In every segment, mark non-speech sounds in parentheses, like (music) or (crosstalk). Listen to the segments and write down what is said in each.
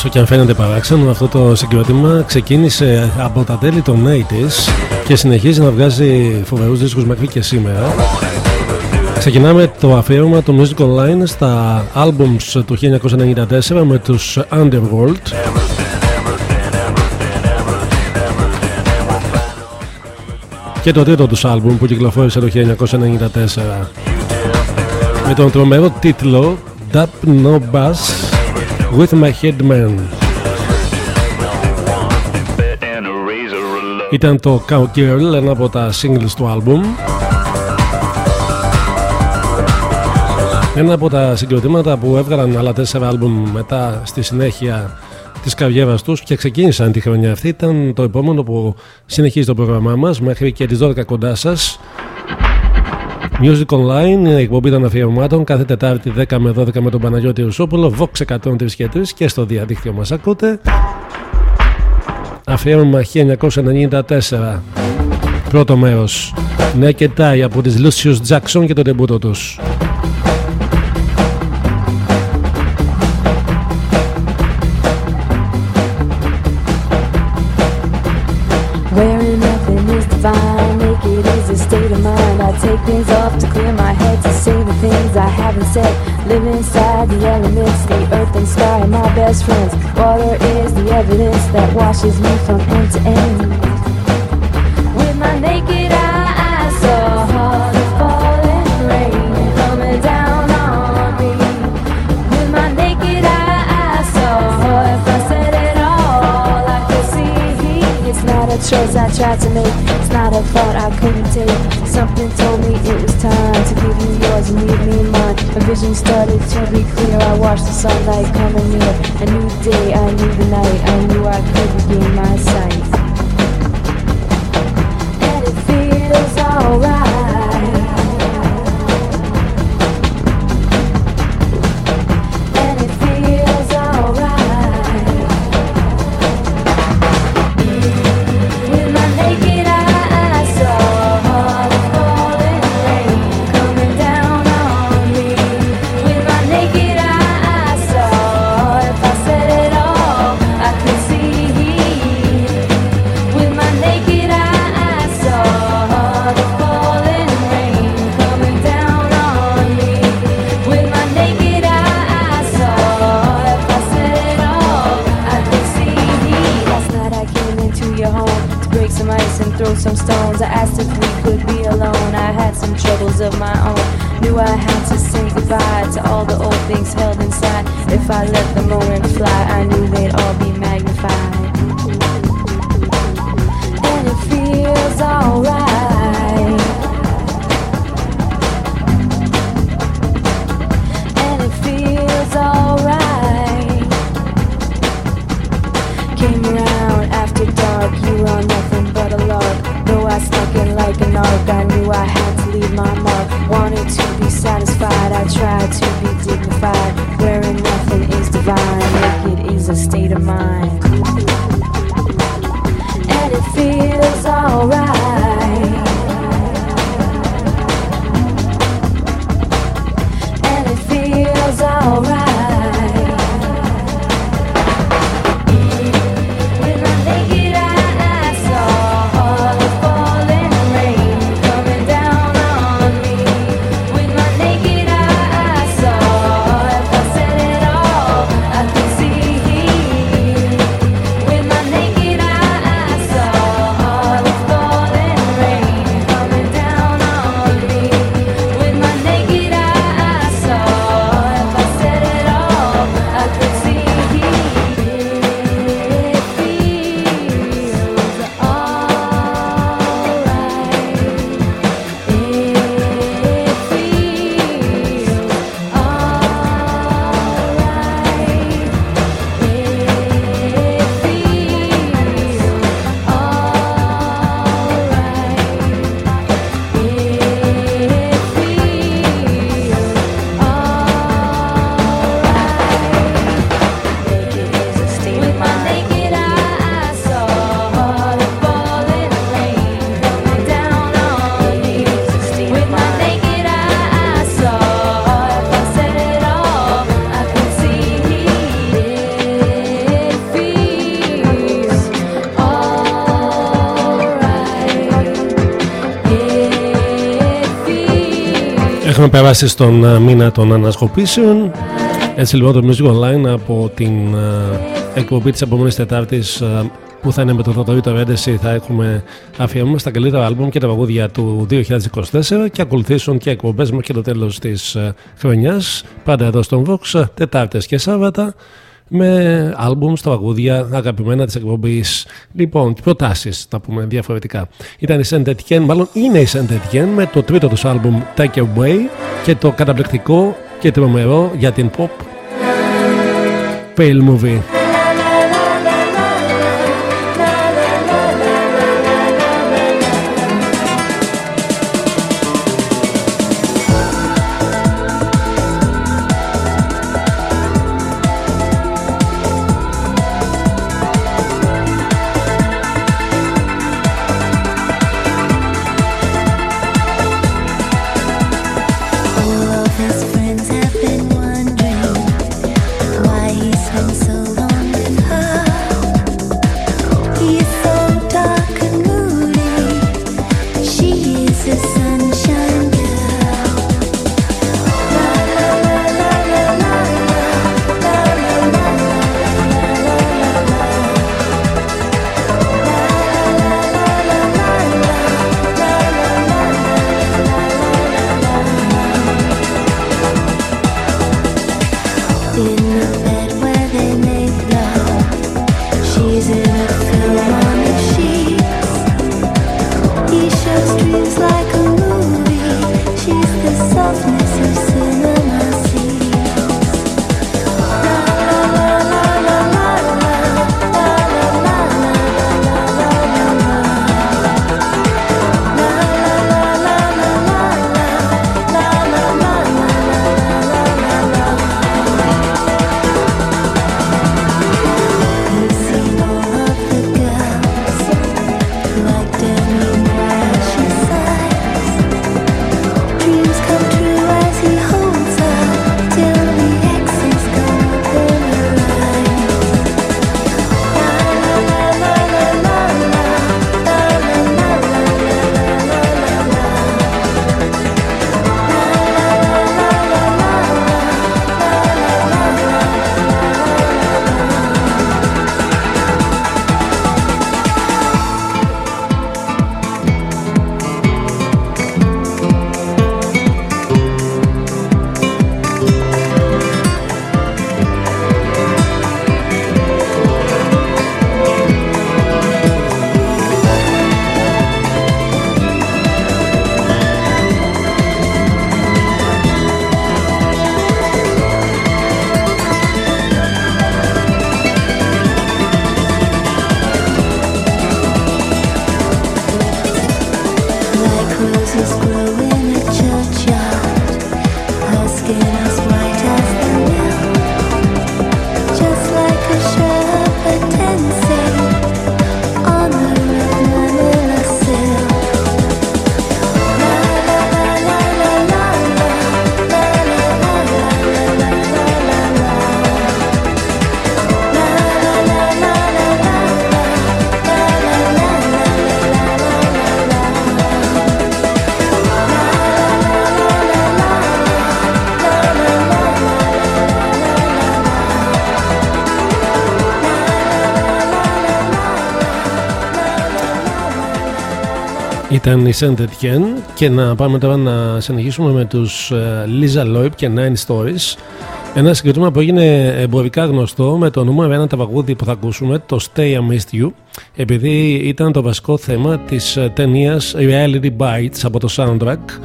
Όσο και αν φαίνεται παράξενο, αυτό το συγκρότημα ξεκίνησε από τα τέλη των 80s και συνεχίζει να βγάζει φοβερούς δίσκους μέχρι και σήμερα. Ξεκινάμε το αφιέρωμα του Music Online στα albums του 1994 με τους Underworld. Και το τρίτο τους άλμπουμ που κυκλοφόρησε το 1994. με τον τρομερό τίτλο Dap No Bass With My Headman. Ήταν το Cowgirl, ένα από τα singles του album Ένα από τα συγκροτήματα που έβγαλαν άλλα τέσσερα άλμπουμ μετά στη συνέχεια της καριέρας τους και ξεκίνησαν τη χρονιά αυτή ήταν το επόμενο που συνεχίζει το πρόγραμμά μας μέχρι και τις 12 κοντά σας Music Online, η εκπομπή των αφιερωμάτων κάθε Τετάρτη 10 με 12 με τον Παναγιώτη Ρουσόπουλο, Vox 103 και 3 και στο διαδίκτυο μας ακούτε. Αφιέρωμα 1994. Πρώτο μέρος. Naked Eye από τις Lucius Jackson και το τεμπούτο τους. I said. Live inside the elements, the earth and sky are my best friends. Water is the evidence that washes me from end to end. With my naked eye, I saw the falling rain coming down on me. With my naked eye, I saw if I said it all, I could see. It's not a choice I tried to make, it's not a thought I couldn't take. Something told me it was time to give you yours and leave me mine. My vision started to be clear. I watched the sunlight coming near. A new day, I knew the night. I knew I could regain my sight. And it feels alright. Έχουμε περάσει στον ε, μήνα των ανασκοπήσεων. Έτσι λοιπόν το Music Online από την ε, εκπομπή της επόμενης Τετάρτης ε, που θα είναι με το Θοδωρήτο Ρέντεση θα έχουμε αφιέρωμα στα καλύτερα άλμπουμ και τα παγούδια του 2024 και ακολουθήσουν και εκπομπές μέχρι και το τέλος της ε, χρονιάς. Πάντα εδώ στον Vox, Τετάρτες και Σάββατα με άλμπουμς στα παγούδια αγαπημένα της εκπομπής. Λοιπόν, προτάσεις να πούμε διαφορετικά. Ήταν η Saint μάλλον είναι η Saint με το τρίτο τους άλμπουμ Take Away και το καταπληκτικό και τρομερό για την pop Pale Movie. Ήταν η Saint Etienne και να πάμε τώρα να συνεχίσουμε με τους ε, Lisa Loeb και Nine Stories ένα συγκριτήμα που έγινε εμπορικά γνωστό με το νούμερο ένα ταπαγούδι που θα ακούσουμε, το Stay I Missed You, επειδή ήταν το βασικό θέμα της ε, ταινίας Reality Bites από το soundtrack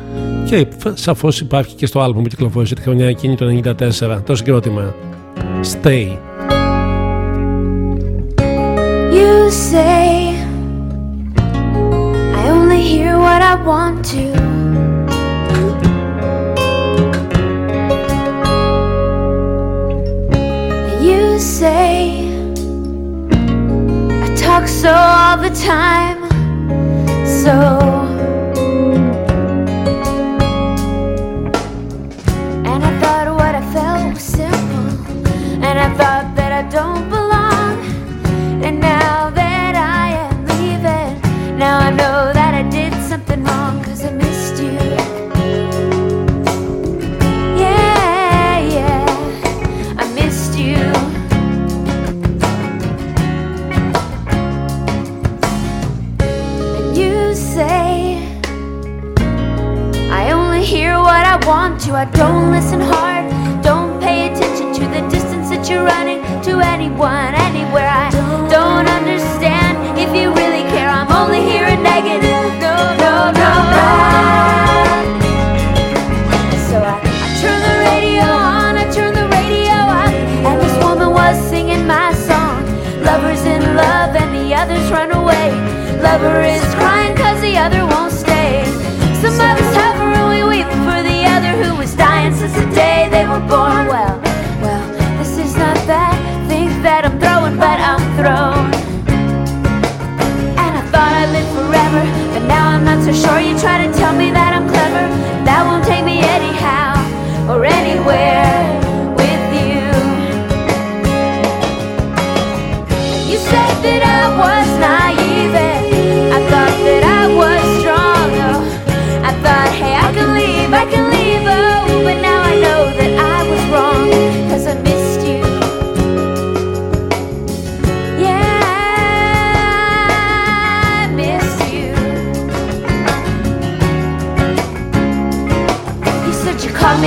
και σαφώς υπάρχει και στο άλμπουμ που κυκλοφόρησε τη χρονιά εκείνη το 1994 το συγκρότημα Stay. You say I want to. You say I talk so all the time, so and I thought what I felt was simple, and I thought. I don't listen hard. Don't pay attention to the distance that you're running to anyone, anywhere. I don't understand if you really care. I'm only here in negative. No, no, no, no. So I, I turn the radio on, I turn the radio on, and this woman was singing my song. Lovers in love, and the others run away. Lover is so sure you try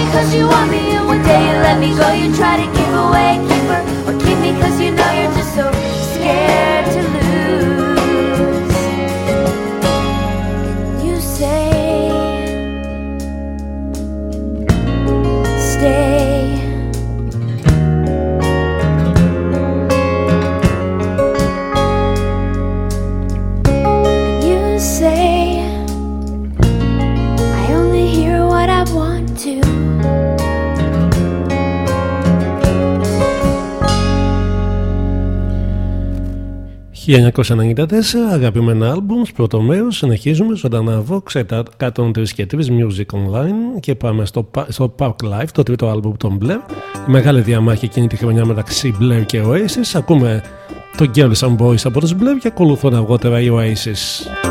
because you want me, and one day you let me go, you try to 1994, αγαπημένα αλμπουμ, πρώτο μέρος, συνεχίζουμε ζωντανά Vox 103 και 3 Music Online και πάμε στο, στο Park Life, το τρίτο άλμπουμ των Blair. Η μεγάλη διαμάχη εκείνη τη χρονιά μεταξύ Blair και Oasis. Ακούμε το Girls and Boys από τους Blair και ακολουθούν αργότερα οι Oasis.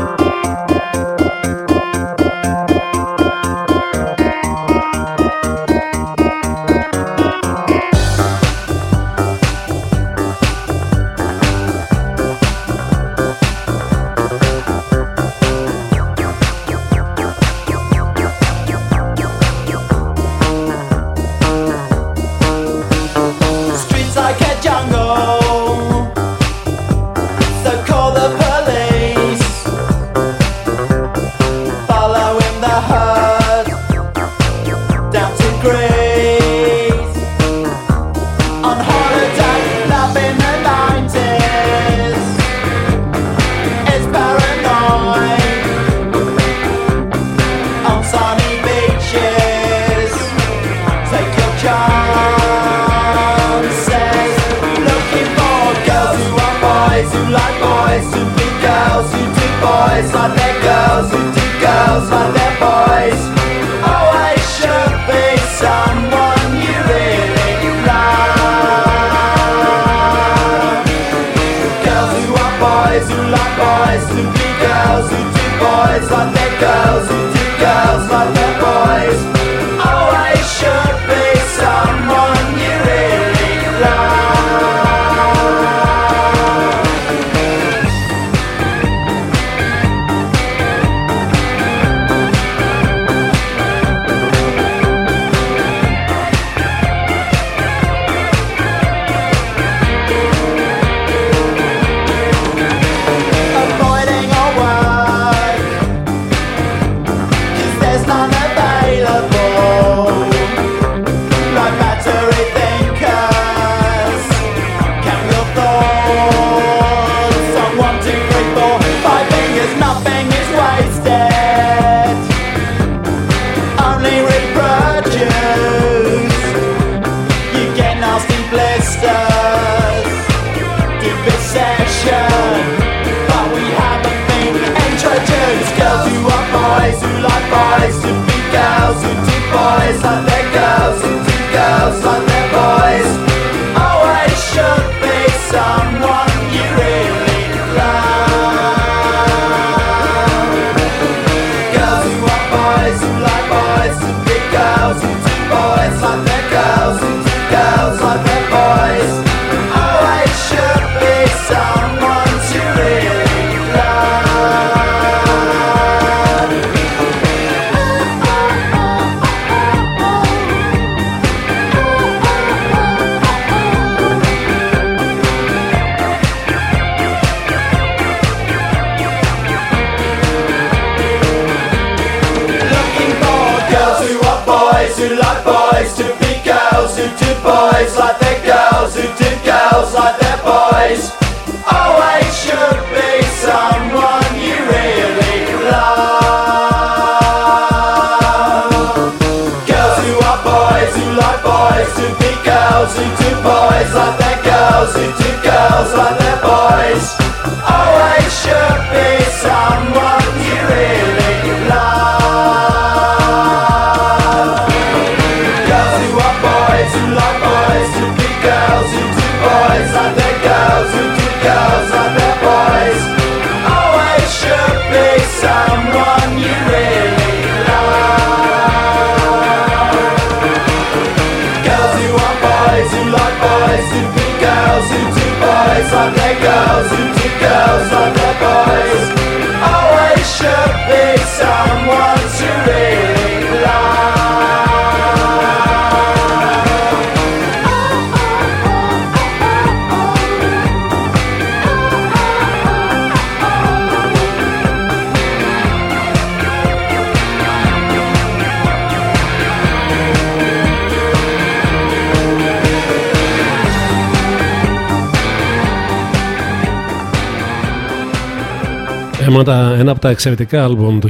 Ένα, ένα από τα εξαιρετικά άλμπουμ του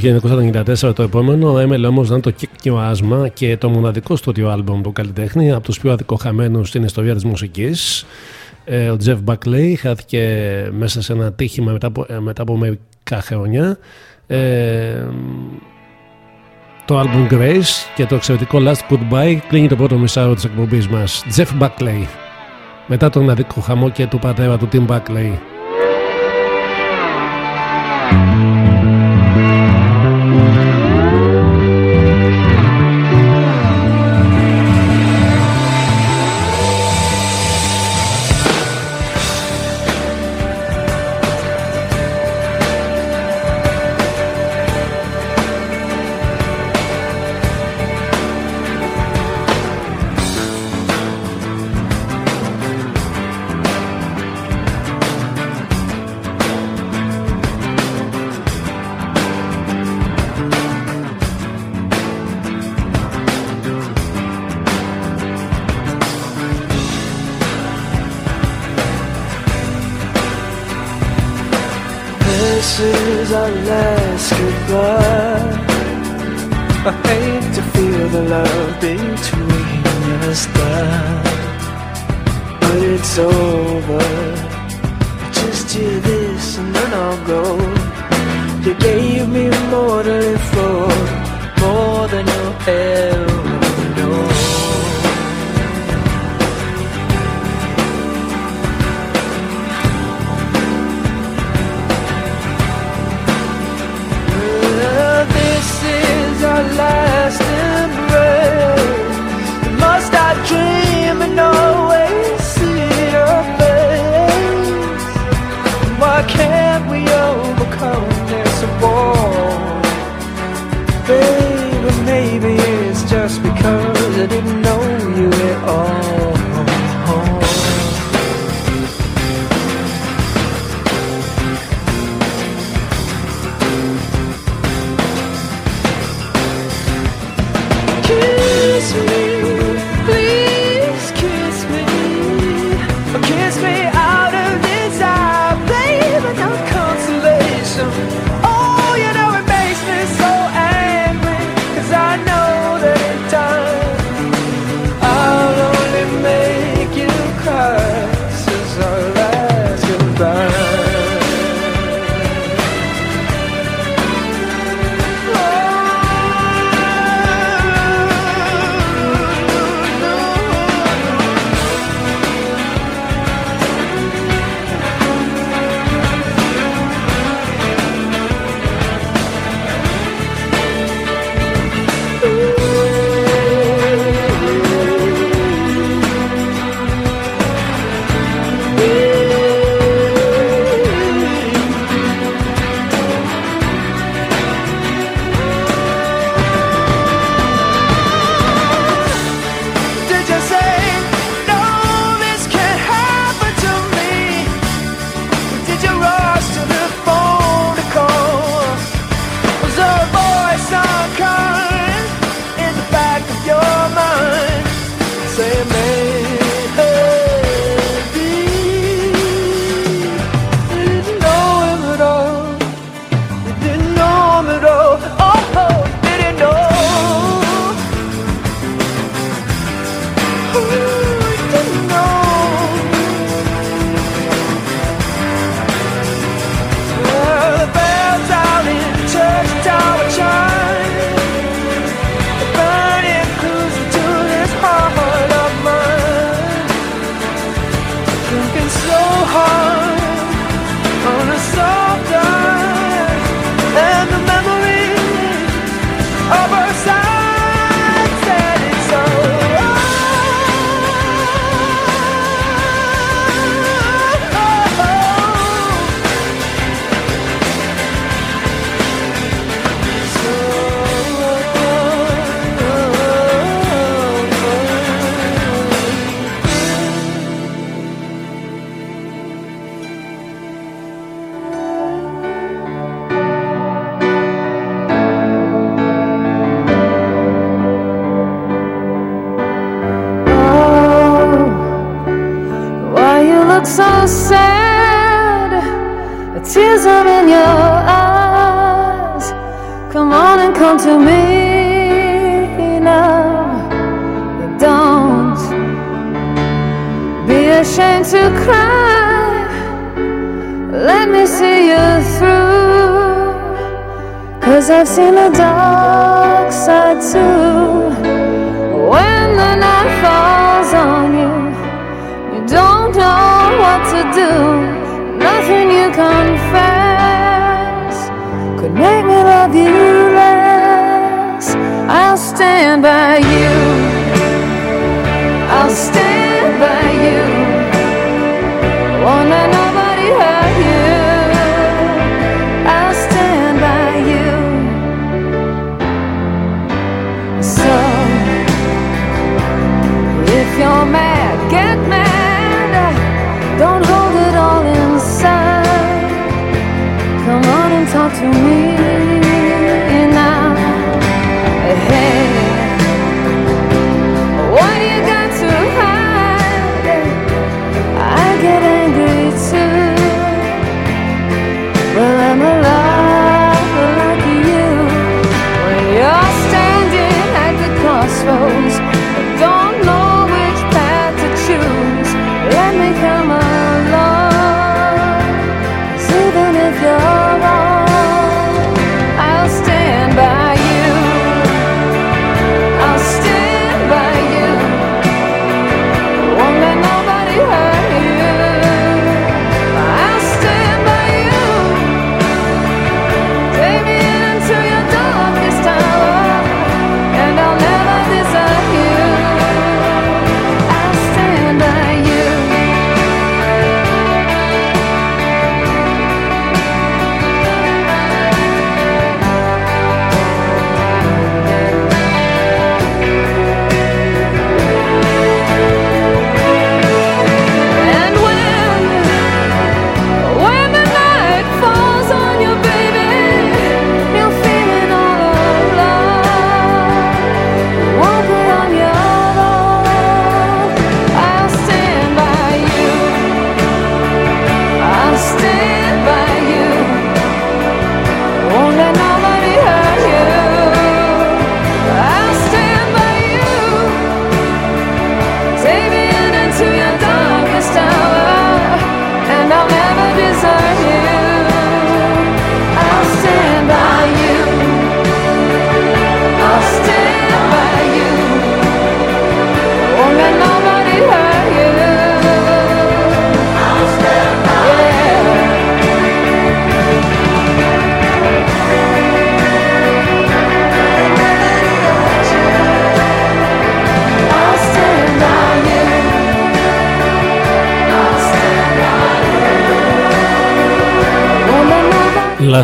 1994 το επόμενο έμελε να είναι το κύκνιο και το μοναδικό στούντιο άλμπουμ του καλλιτέχνη από τους πιο αδικοχαμένους στην ιστορία της μουσικής. Ε, ο Τζεφ Μπακλέι χάθηκε μέσα σε ένα τύχημα μετά από, ε, μετά από μερικά χρόνια. Ε, το album Grace και το εξαιρετικό Last Goodbye κλείνει το πρώτο μισάρο της εκπομπής μας. Jeff Μπακλέι Μετά τον αδικοχαμό και του πατέρα του Tim Μπακλέι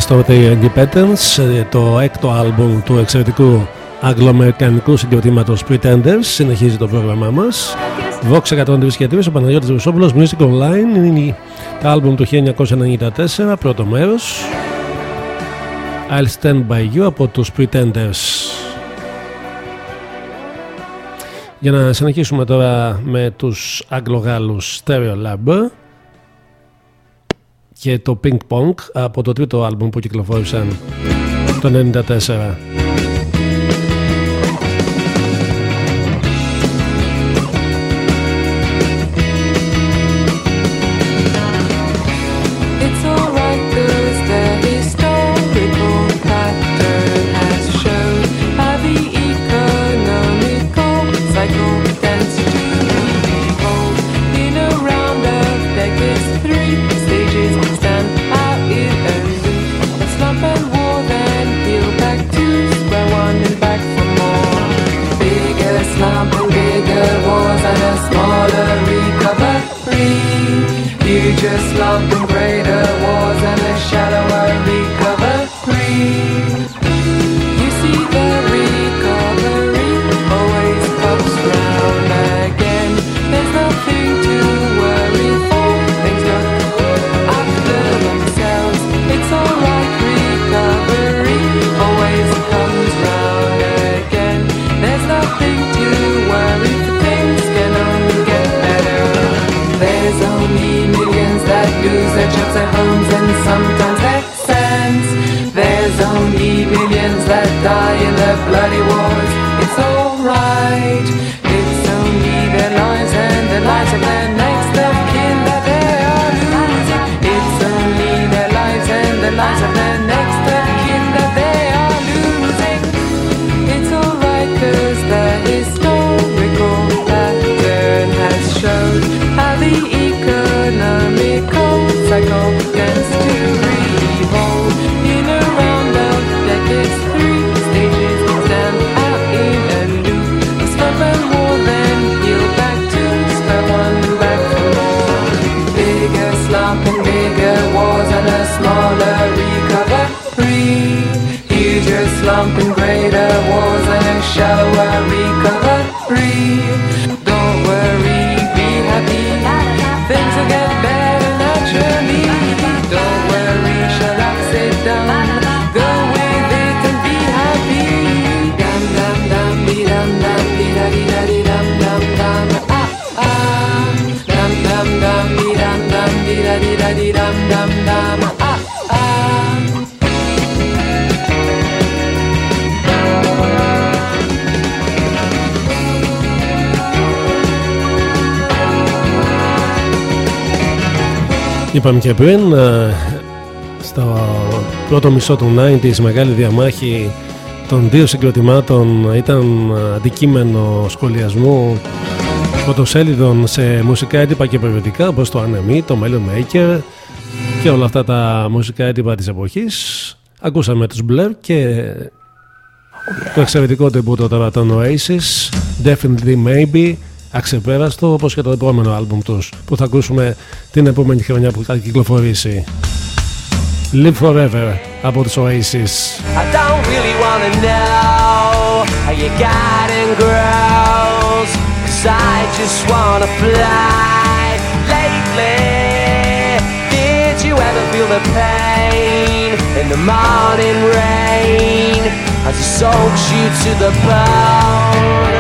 στο The Independence, ε, το έκτο άλμπουμ του εξαιρετικού αγγλοαμερικανικού συγκροτήματος Pretenders. Συνεχίζει το πρόγραμμά μας. Vox 103 και 3, ο Παναγιώτης Βουσόπουλος, Music Online, είναι το άλμπουμ του 1994, πρώτο μέρος. I'll Stand By You από τους Pretenders. Για να συνεχίσουμε τώρα με τους Αγγλογάλους Stereo Lab και το Pink Pong από το τρίτο άλμπουμ που κυκλοφόρησαν το 1994. Είπαμε και πριν, ε, στο πρώτο μισό του 90s μεγάλη διαμάχη των δύο συγκροτημάτων ήταν αντικείμενο σχολιασμού φωτοσέλιδων σε μουσικά έντυπα και περιοδικά όπως το Anemi, το Melon Maker και όλα αυτά τα μουσικά έντυπα της εποχής. Ακούσαμε τους Blur και το εξαιρετικό τεμπούτο τώρα των Oasis Definitely Maybe αξεπέραστο όπως και το επόμενο άλμπουμ τους που θα ακούσουμε την επόμενη χρονιά που θα κυκλοφορήσει Live Forever από τους Oasis I don't really wanna know how you got and grows Cause I just wanna fly lately Did you ever feel the pain in the morning rain As it soaks you to the bone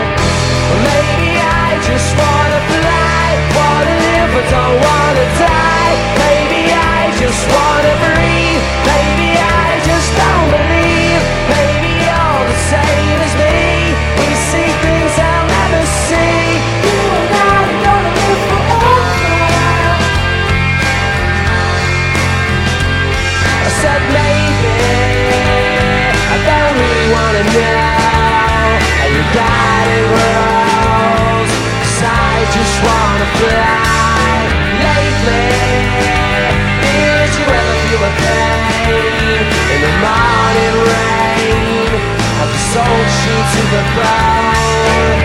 Or Maybe I just wanna fly Wanna live but don't wanna die. Maybe I just wanna breathe. Maybe I just don't believe. You're the same as me. We see things I'll never see. You and I are gonna live I said maybe I don't really wanna know. I just wanna fly In the morning rain shoots to the bone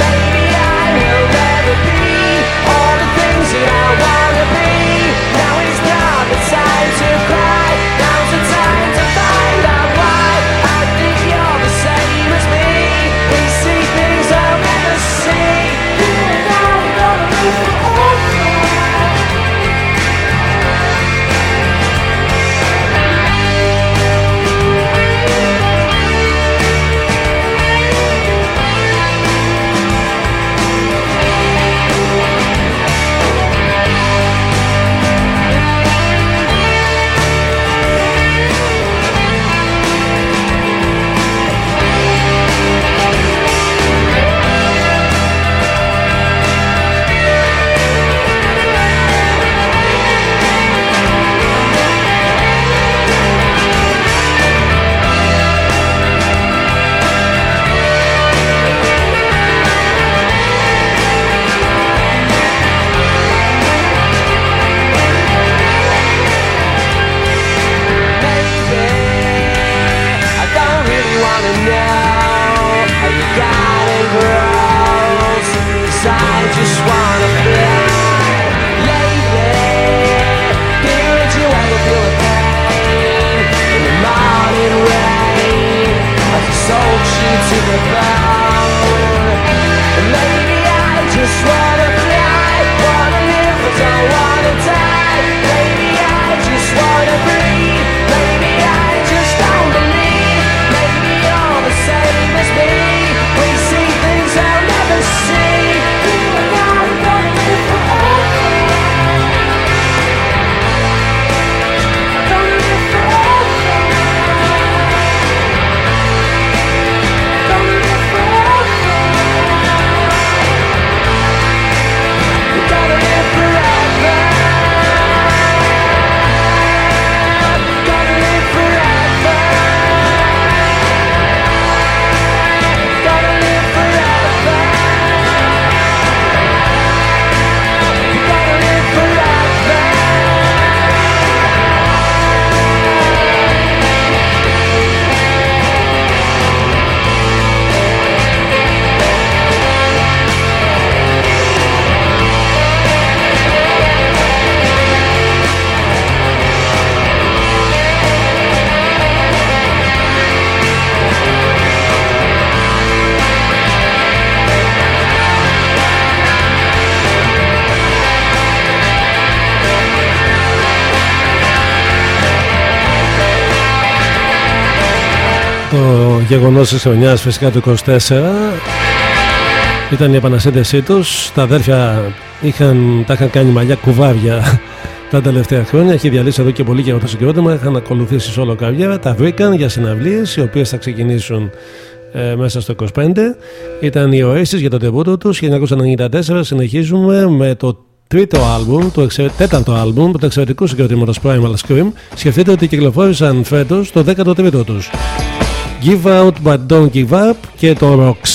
Maybe I will never be All the things that I wanna be γεγονός της χρονιάς φυσικά του 24 ήταν η επανασύνδεσή τους. Τα αδέρφια είχαν, τα είχαν κάνει μαλλιά κουβάβια (laughs) τα τελευταία χρόνια. Έχει διαλύσει εδώ και πολύ καιρό το συγκρότημα. Είχαν ακολουθήσει σε όλο καβιέρα. Τα βρήκαν για συναυλίες, οι οποίες θα ξεκινήσουν ε, μέσα στο 25. Ήταν οι Oasis για το τεβούτο τους. 1994 συνεχίζουμε με το τρίτο άλμπουμ, το εξε... τέταρτο άλμπουμ του εξαιρετικού συγκροτήματος Primal Scream, σκεφτείτε ότι κυκλοφόρησαν φέτος το 13ο τους. Give Out But Don't Give Up και το Rocks.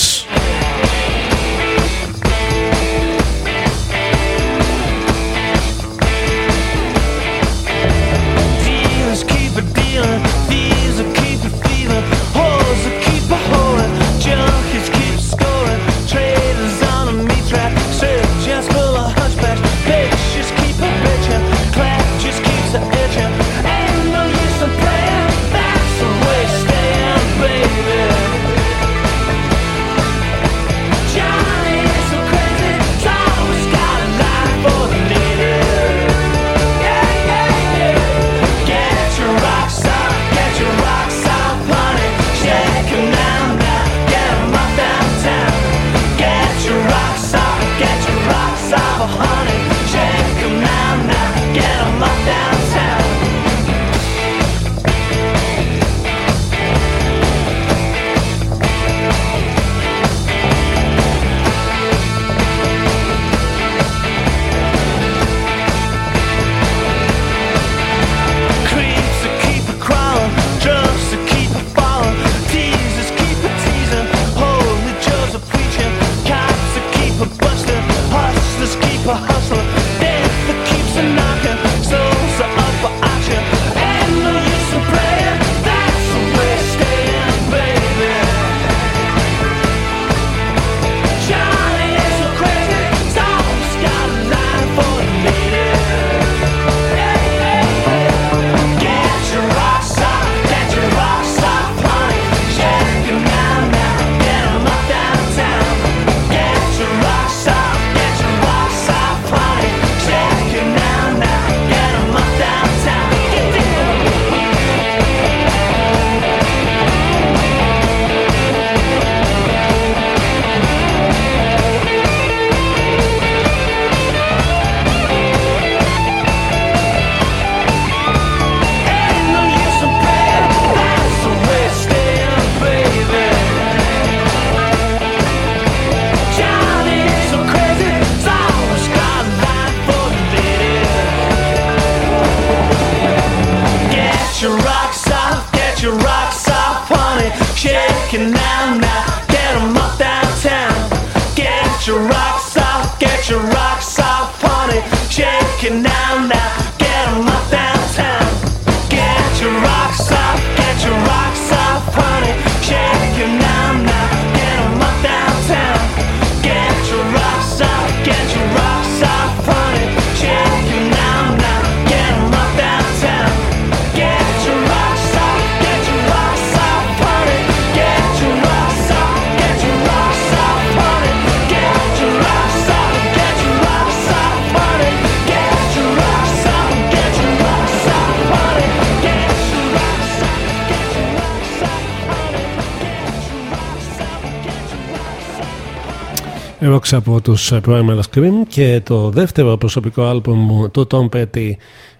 Rocks από τους Primal Scream και το δεύτερο προσωπικό άλμπομ μου, το Tom Petty,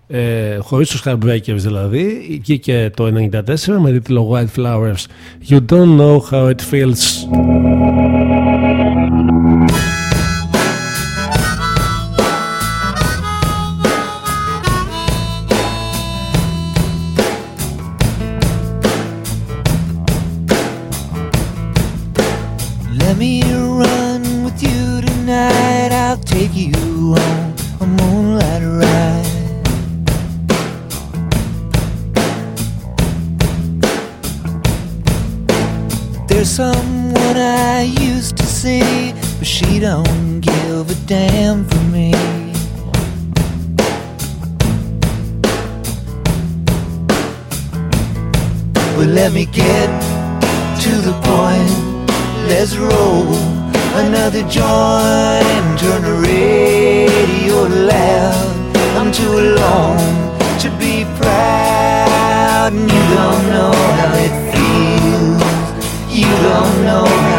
ε, χωρίς τους Heartbreakers δηλαδή, και το 1994 με τίτλο Wildflowers. You don't know how it feels. stand for me. Well, let me get to the point. Let's roll another joint. Turn the radio loud. I'm too alone to be proud, and you don't know how it feels. You don't know.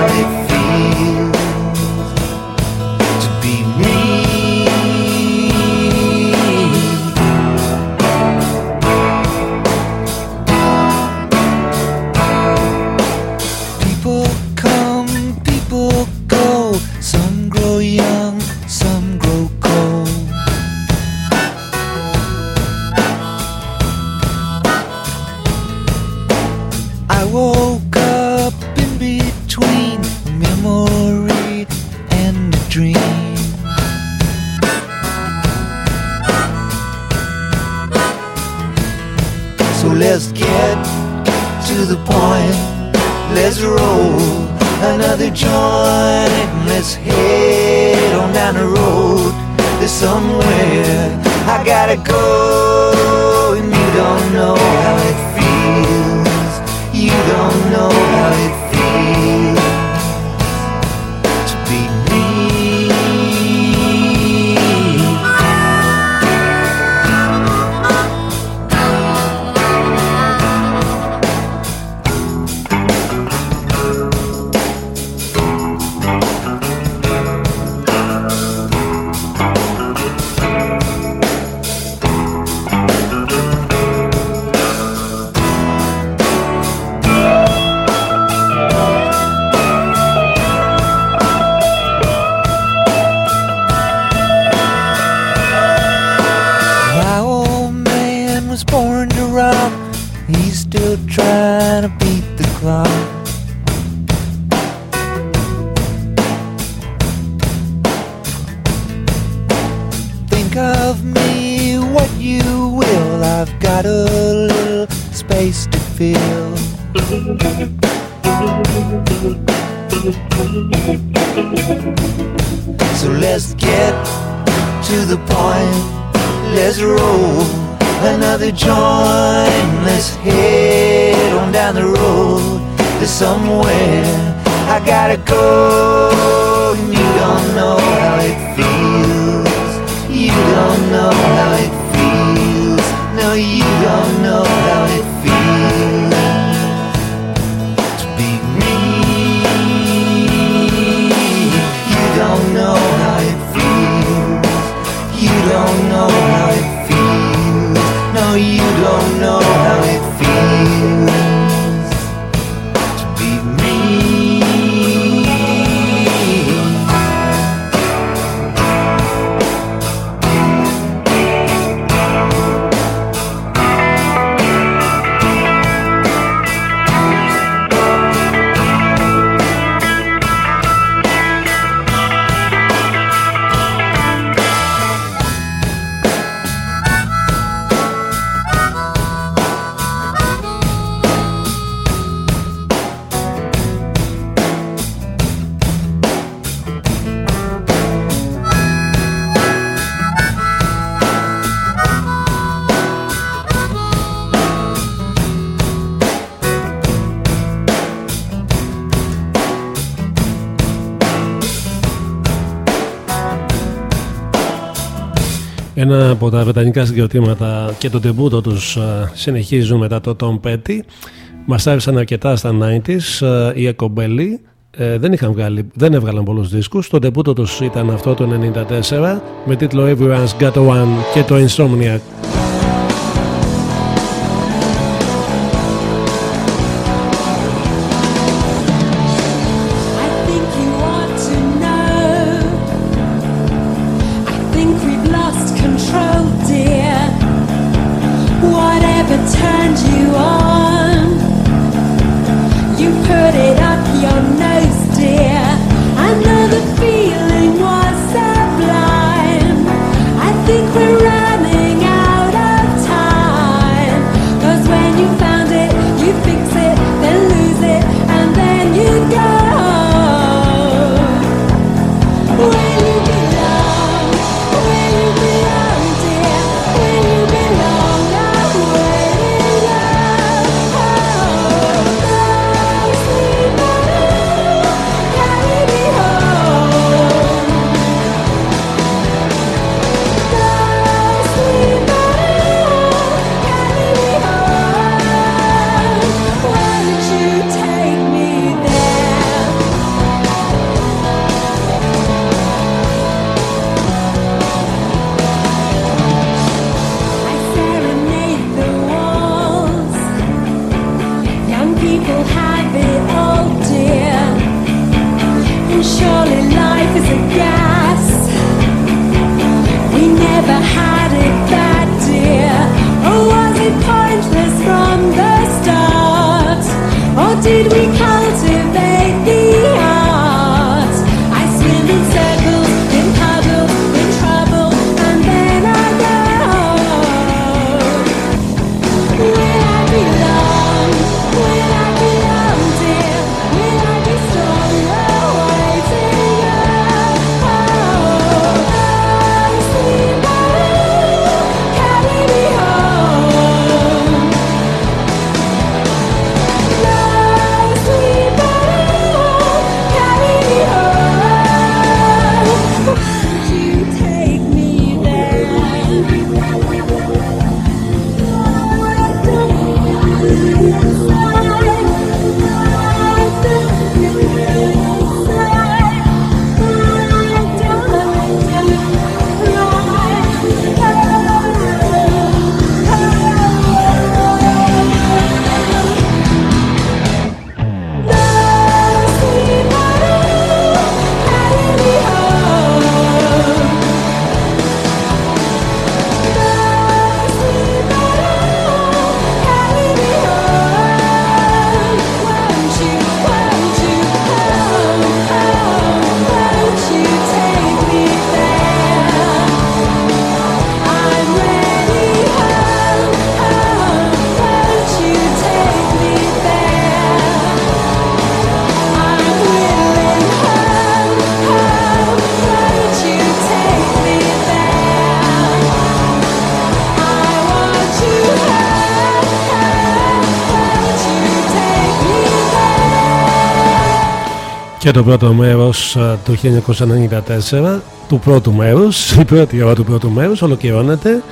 Another joint let's head on down the road. There's somewhere I gotta go, and you don't know how So let's get to the point. Let's roll another joint. Let's head on down the road. There's somewhere I gotta go. And you don't know how it feels. You don't know how it feels. No, you don't know how it Ένα από τα βρετανικά συγκροτήματα και το τεμπούτο τους α, συνεχίζουν μετά το Tom Petty. Μας άρεσαν αρκετά στα 90s. α, Οι Εκομπέλοι ε, δεν, είχαν βγάλει, δεν έβγαλαν πολλούς δίσκους. Το τεμπούτο τους ήταν αυτό το 94 με τίτλο Everyone's Got One και το Insomniac. Και το πρώτο μέρος ε, του 1994 του πρώτου μέρους, (laughs) η πρώτη ώρα του πρώτου μέρους ολοκληρώνεται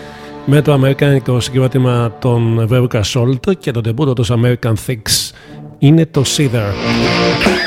με το αμερικάνικο συγκρότημα των Veruca Salt και το τεμπούτο τους American Things είναι το Cedar.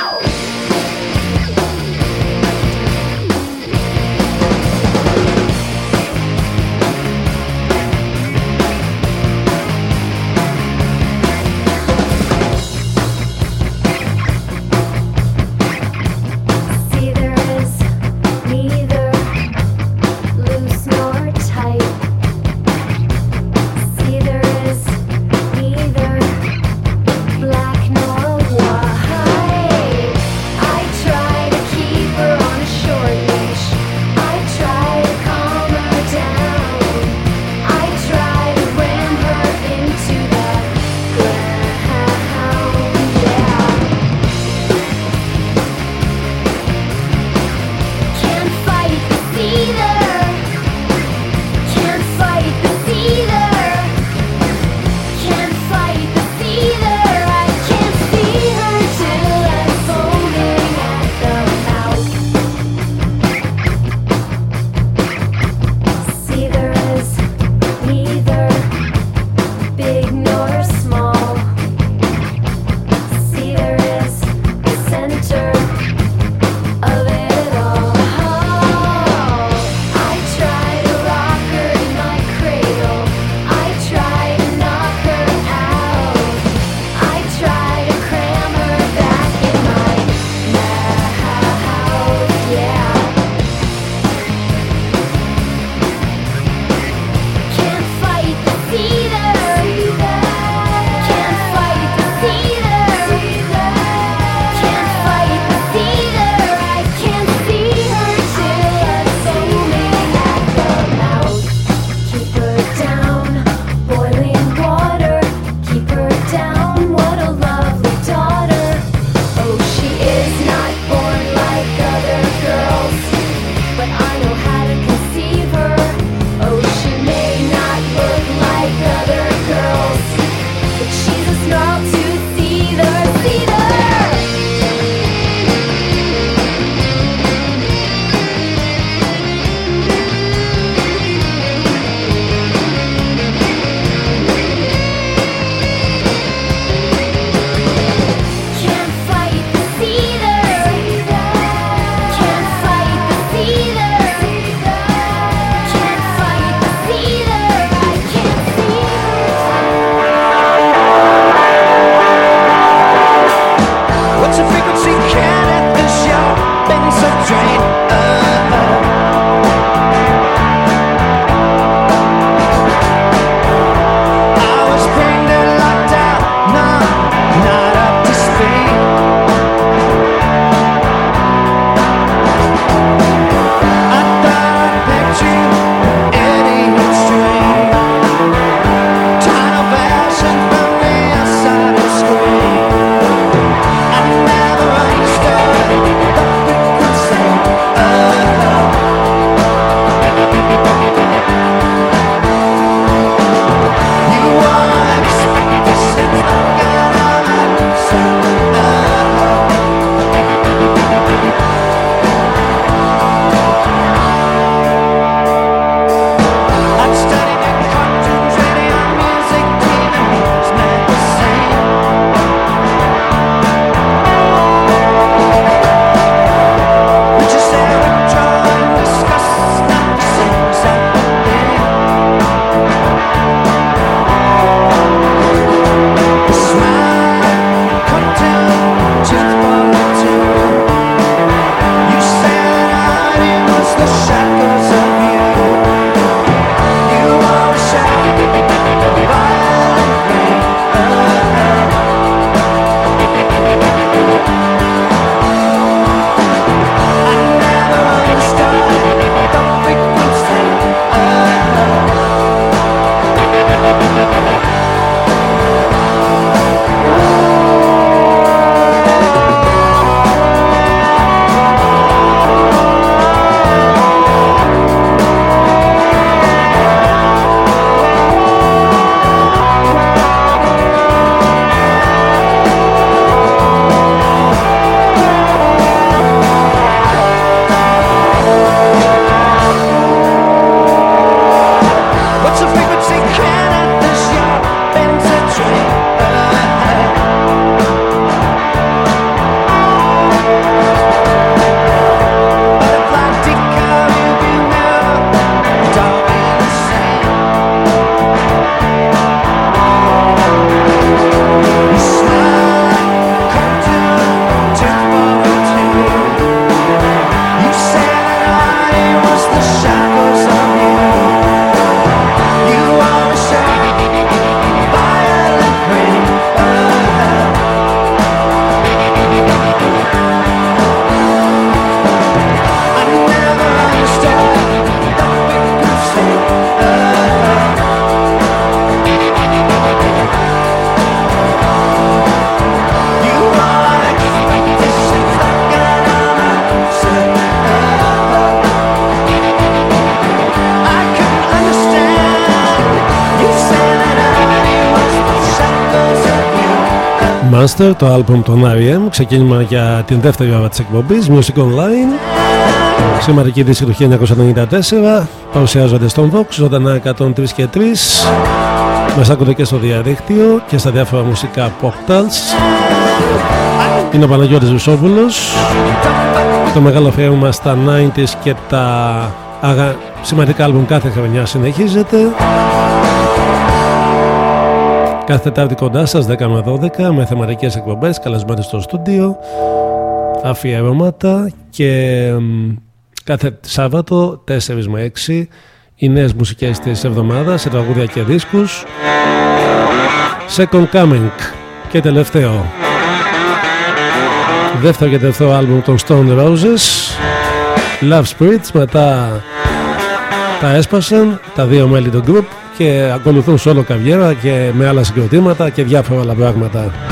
Master, το album των R.E.M. Ξεκίνημα για την δεύτερη ώρα της εκπομπής Music Online. Σημαντική δίσκη του 1994 Παρουσιάζονται στον Vox, ζωντανά 103 και 3 Μας άκουνε και στο διαδίκτυο και στα διάφορα μουσικά portals Είναι ο Παναγιώτης Βουσόπουλος. Το μεγάλο αφιέρωμα στα 90s και τα αγα... σημαντικά άλμπουμ κάθε χρονιά συνεχίζεται Κάθε Τετάρτη κοντά σας 10 με 12 με θεματικές εκπομπές καλεσμένοι στο στούντιο. Αφιερώματα και μ, κάθε Σάββατο 4 με 6 οι νέες μουσικές της εβδομάδας σε τραγούδια και δίσκους. Second Coming και τελευταίο. Δεύτερο και τελευταίο άλμπουμ των Stone Roses. Love Spirits μετά τα έσπασαν τα δύο μέλη του group και ακολουθούν solo καβιέρα και με άλλα συγκροτήματα και διάφορα άλλα πράγματα.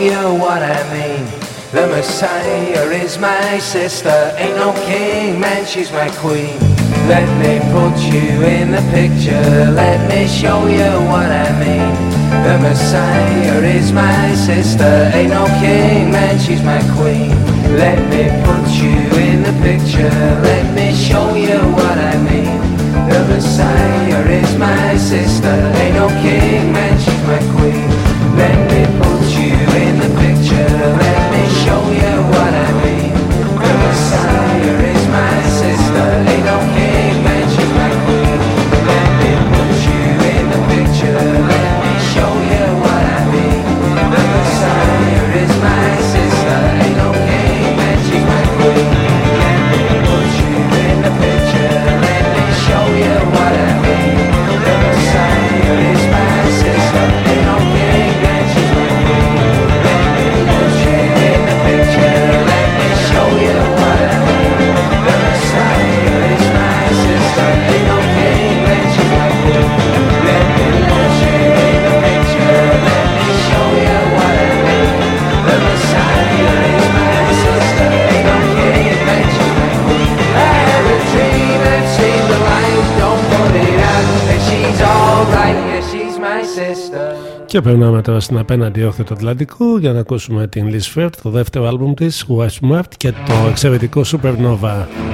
you what I mean. The Messiah is my sister, ain't no king, man, she's my queen. Let me put you in the picture, let me show you what I mean. The Messiah is my sister, ain't no king, man, she's my queen. Let me put you in the picture, let me show you what I mean. The Messiah is my sister, ain't no king, man, she's my queen. Και περνάμε τώρα στην απέναντι όχθη του Ατλαντικού για να ακούσουμε την Liz Fair, το δεύτερο άλμπουμ της, Wise και το εξαιρετικό Supernova.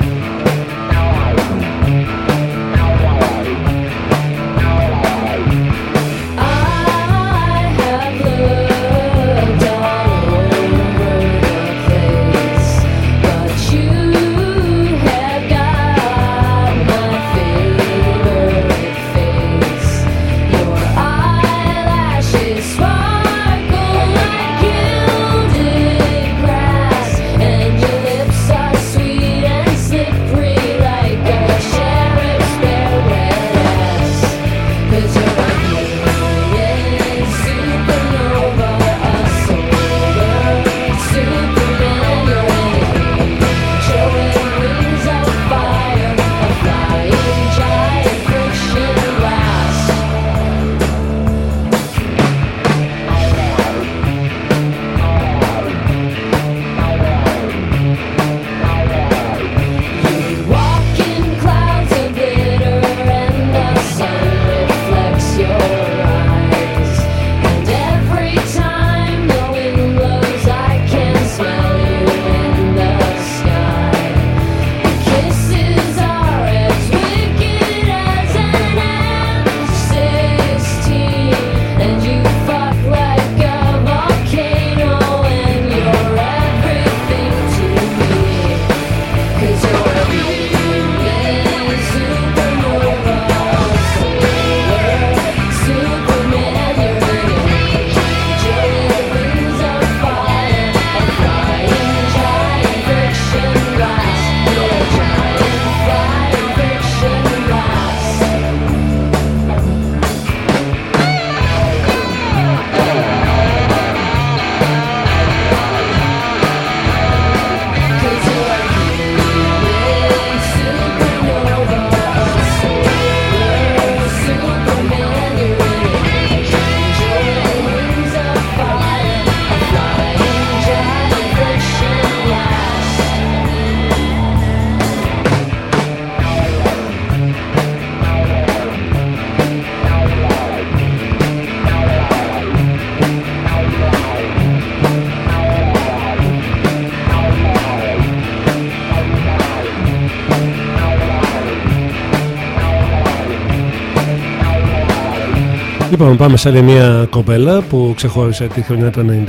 Λοιπόν, πάμε σε άλλη μια κοπέλα που ξεχώρισε τη χρονιά του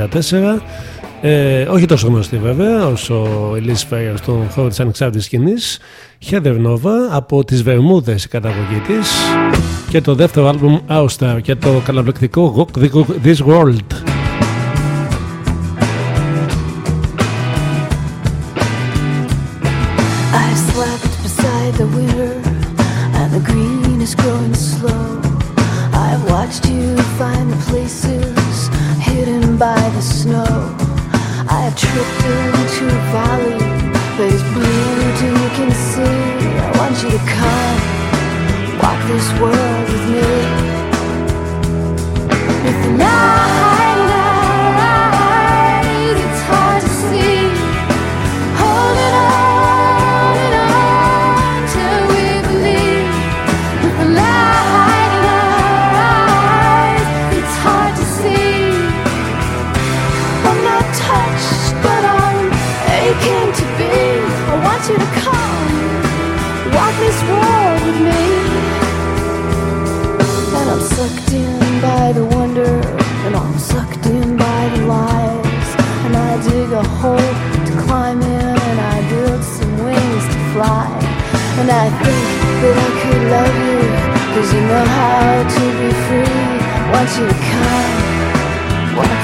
1994. Ε, όχι τόσο γνωστή βέβαια όσο η Λίζ Φέγερ στον χώρο της ανεξάρτητης σκηνής. Heather Νόβα από τις βερμούδες η καταγωγή της και το δεύτερο άλμπουμ Άουσταρ και το καταπληκτικό Rock This World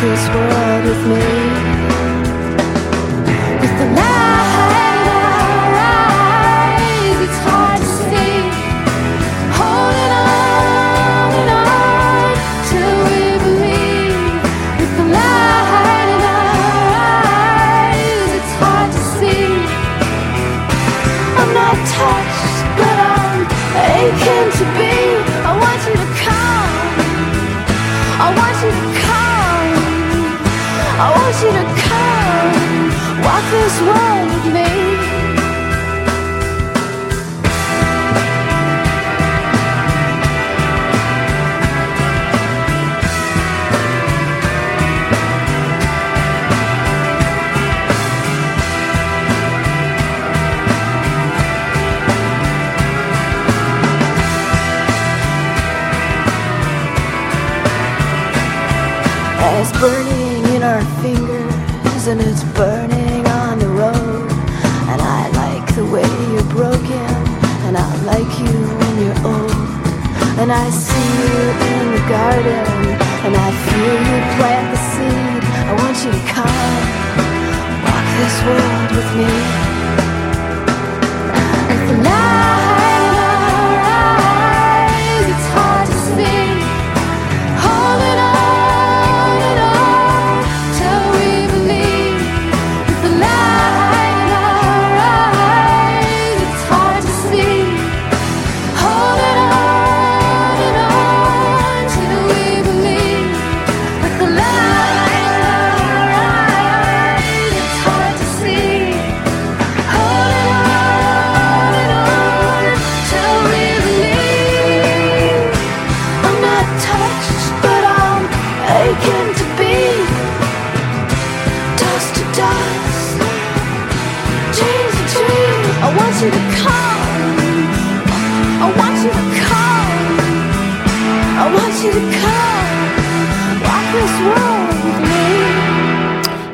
this world with me.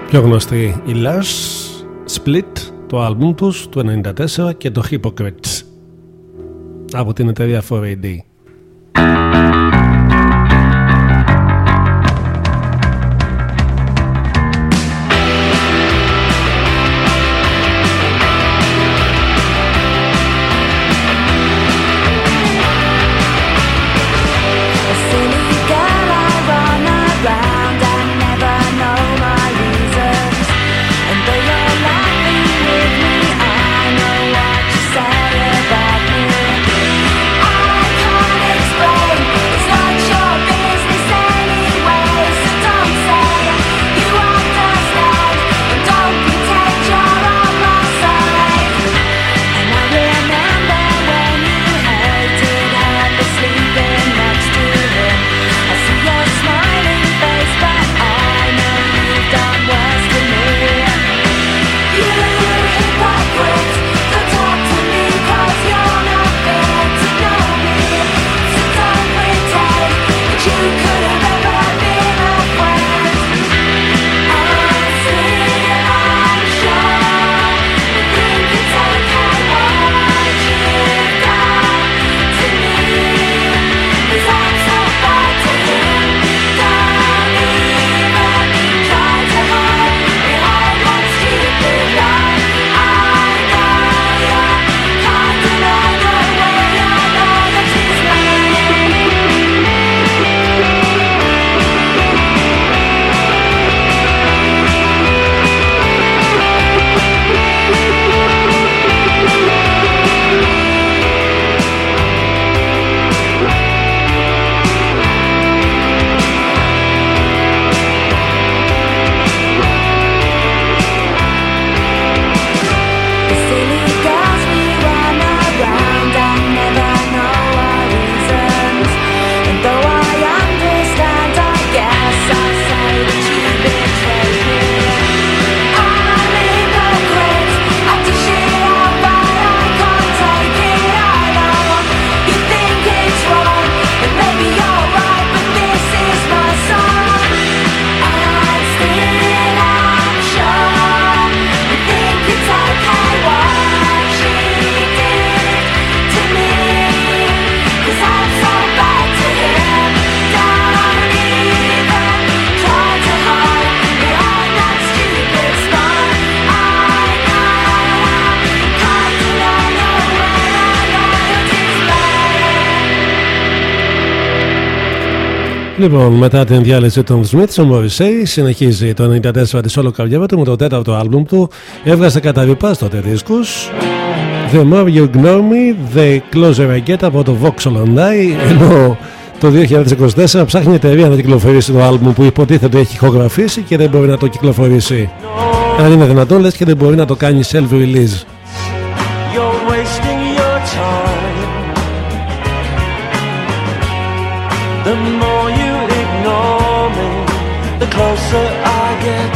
Πιο γνωστή η Lars Split, το άλμπουμ τους του 1994 και το Hypocrites από την εταιρεία 4AD. Λοιπόν, μετά την διάλυση των Smiths, ο Morrissey συνεχίζει το 94 της όλο καριέρα του με το τέταρτο άλμπουμ του. Έβγαζε κατά ρηπά τότε δίσκους. The More You Ignore Me, The Closer I Get από το Voxel and I, ενώ το 2024 ψάχνει η εταιρεία να κυκλοφορήσει το άλμπουμ που υποτίθεται έχει ηχογραφήσει και δεν μπορεί να το κυκλοφορήσει. Αν είναι δυνατόν, λες και δεν μπορεί να το κάνει self-release. You're closer I get.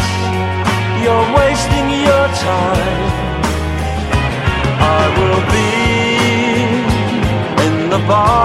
You're wasting your time. I will be in the bar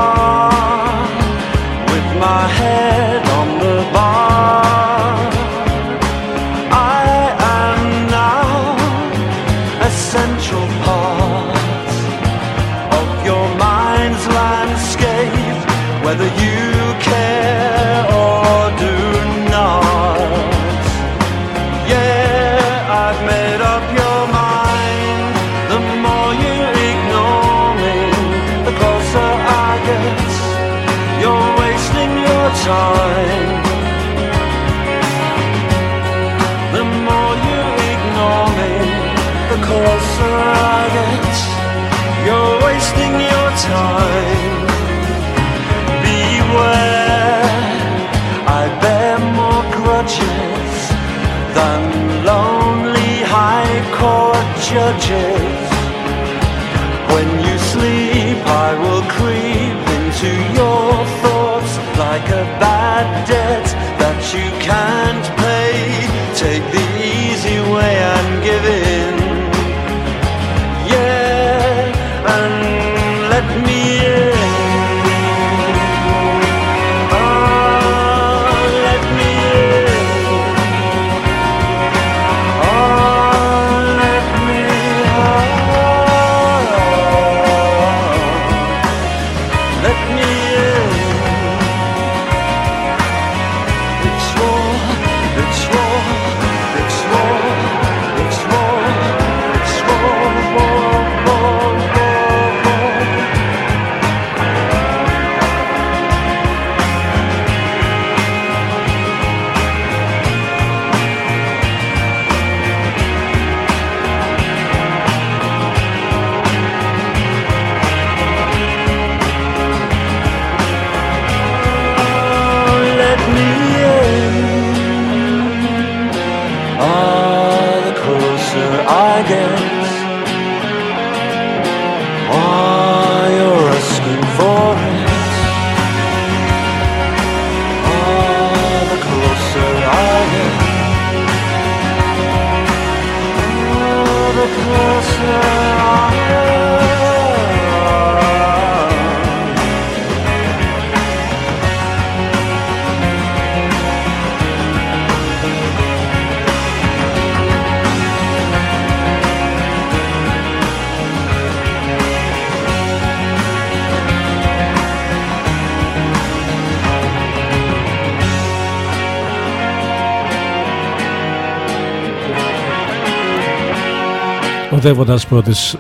Οδεύοντας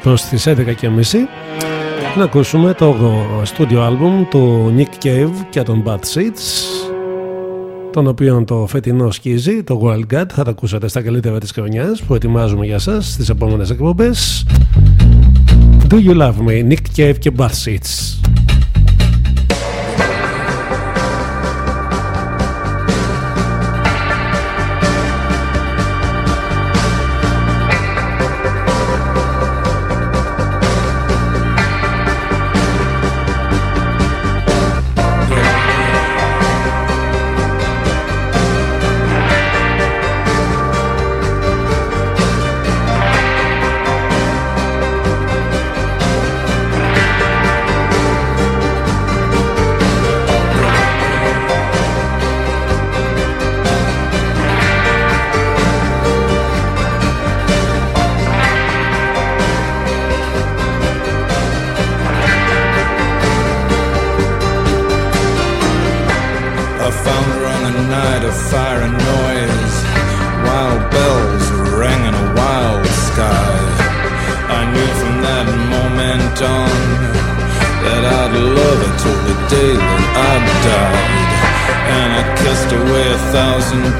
προς τις 11.30 να ακούσουμε το studio album του Nick Cave και των Bad Seeds τον οποίο το φετινό σκίζει, το Wild God θα το ακούσατε στα καλύτερα της χρονιάς που ετοιμάζουμε για σας στις επόμενες εκπομπές. Do You Love Me, Nick Cave και Bad Seeds;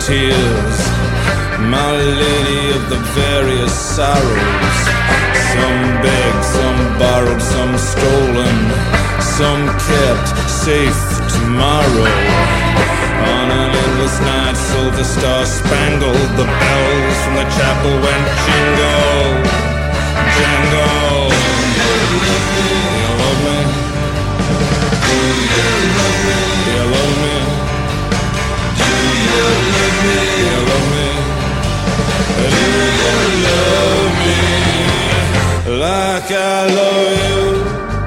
tears. My lady of the various sorrows. Some begged, some borrowed, some stolen, some kept safe tomorrow. On an endless night, silver star spangled, the bells from the chapel went jingle, jangle. You love me? You love me? You love me? Do you love me like I love you?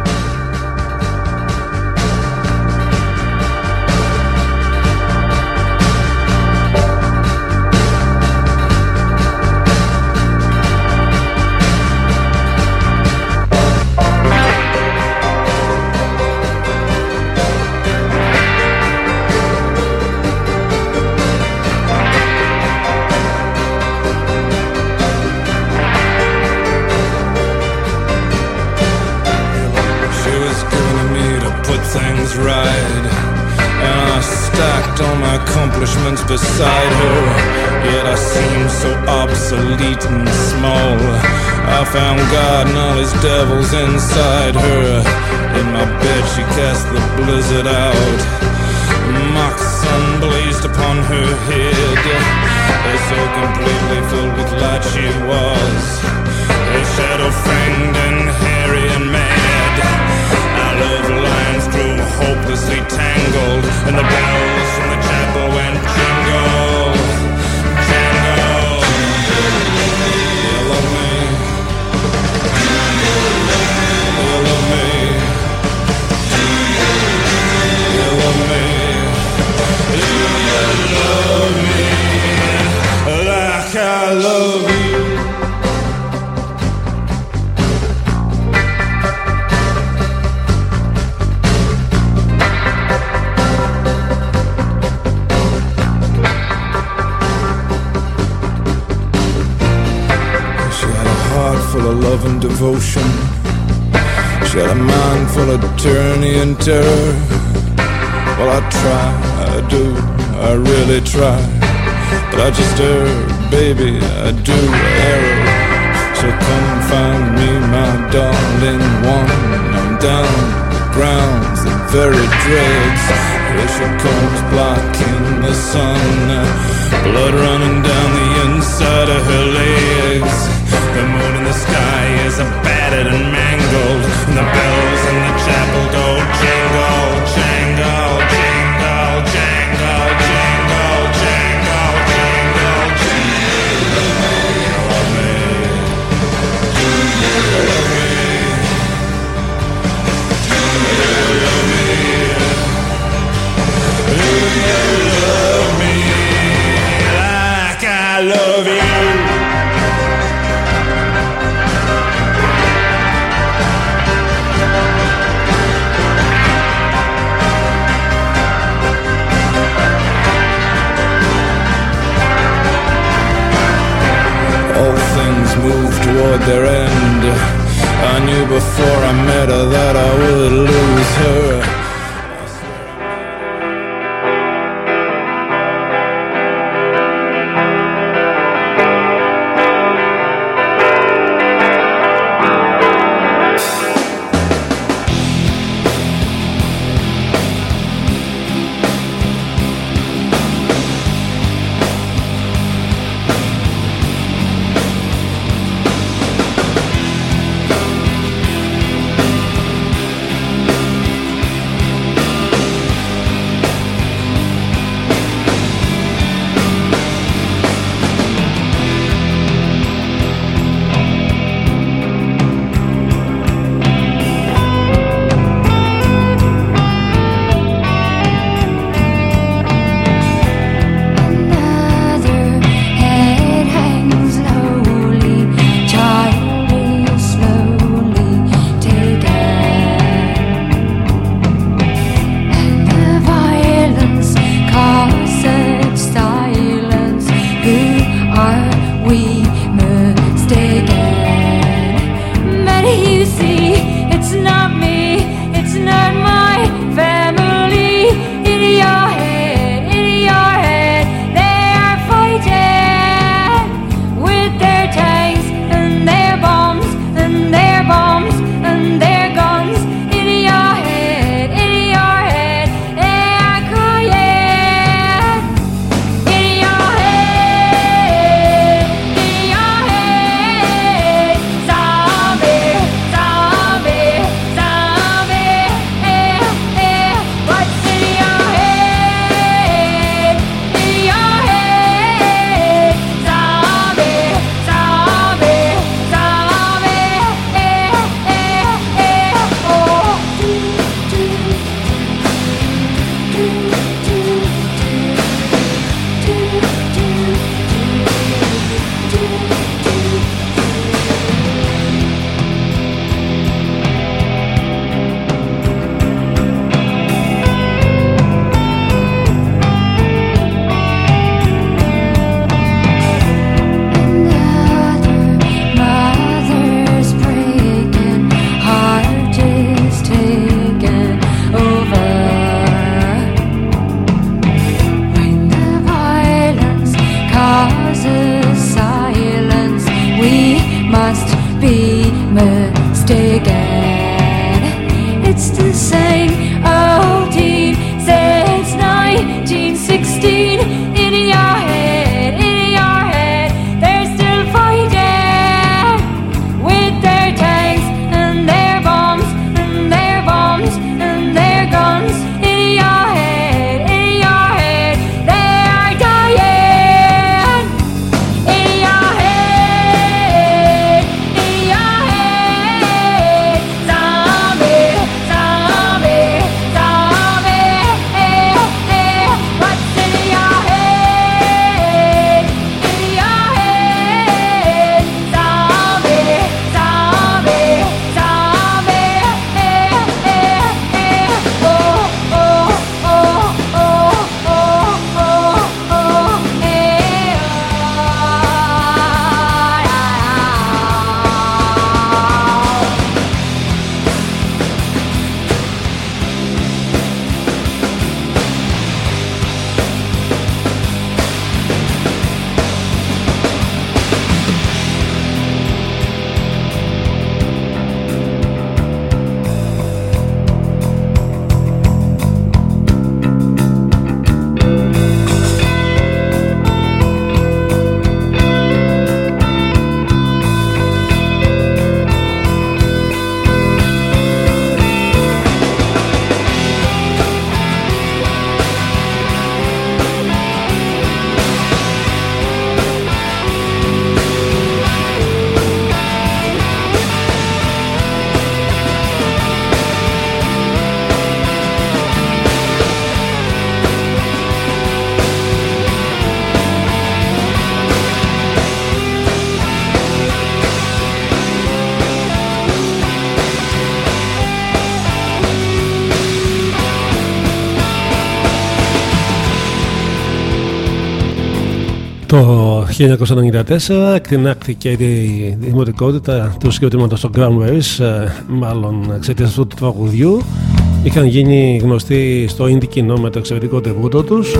Beside her. Yet I seem so obsolete and small. I found God and all his devils inside her. In my bed, she cast the blizzard out. Mock sun blazed upon her head. So completely filled with light she was. A shadow fanged and hairy and mad. Our love lines grew hopelessly tangled, and the bells devotion. She had a heart full of love and devotion. Shall a mind full of tyranny and terror. Well, I try, I do, I really try. But I just err, baby, I do err. So come find me, my darling one. I'm down the grounds, the very dregs. She comes, blocking the sun. Blood running down the inside of her legs. The moon in the sky is battered and mangled. And the bells in the chapel go jingle, toward their end. I knew before I met her that I would lose her. 1994 εκτινάχθηκε η δημοτικότητα του συγκροτήματος των Cranberries, ε, μάλλον εξαιτίας αυτού του τραγουδιού. Είχαν γίνει γνωστοί στο indie κοινό με το εξαιρετικό τεβούτο τους.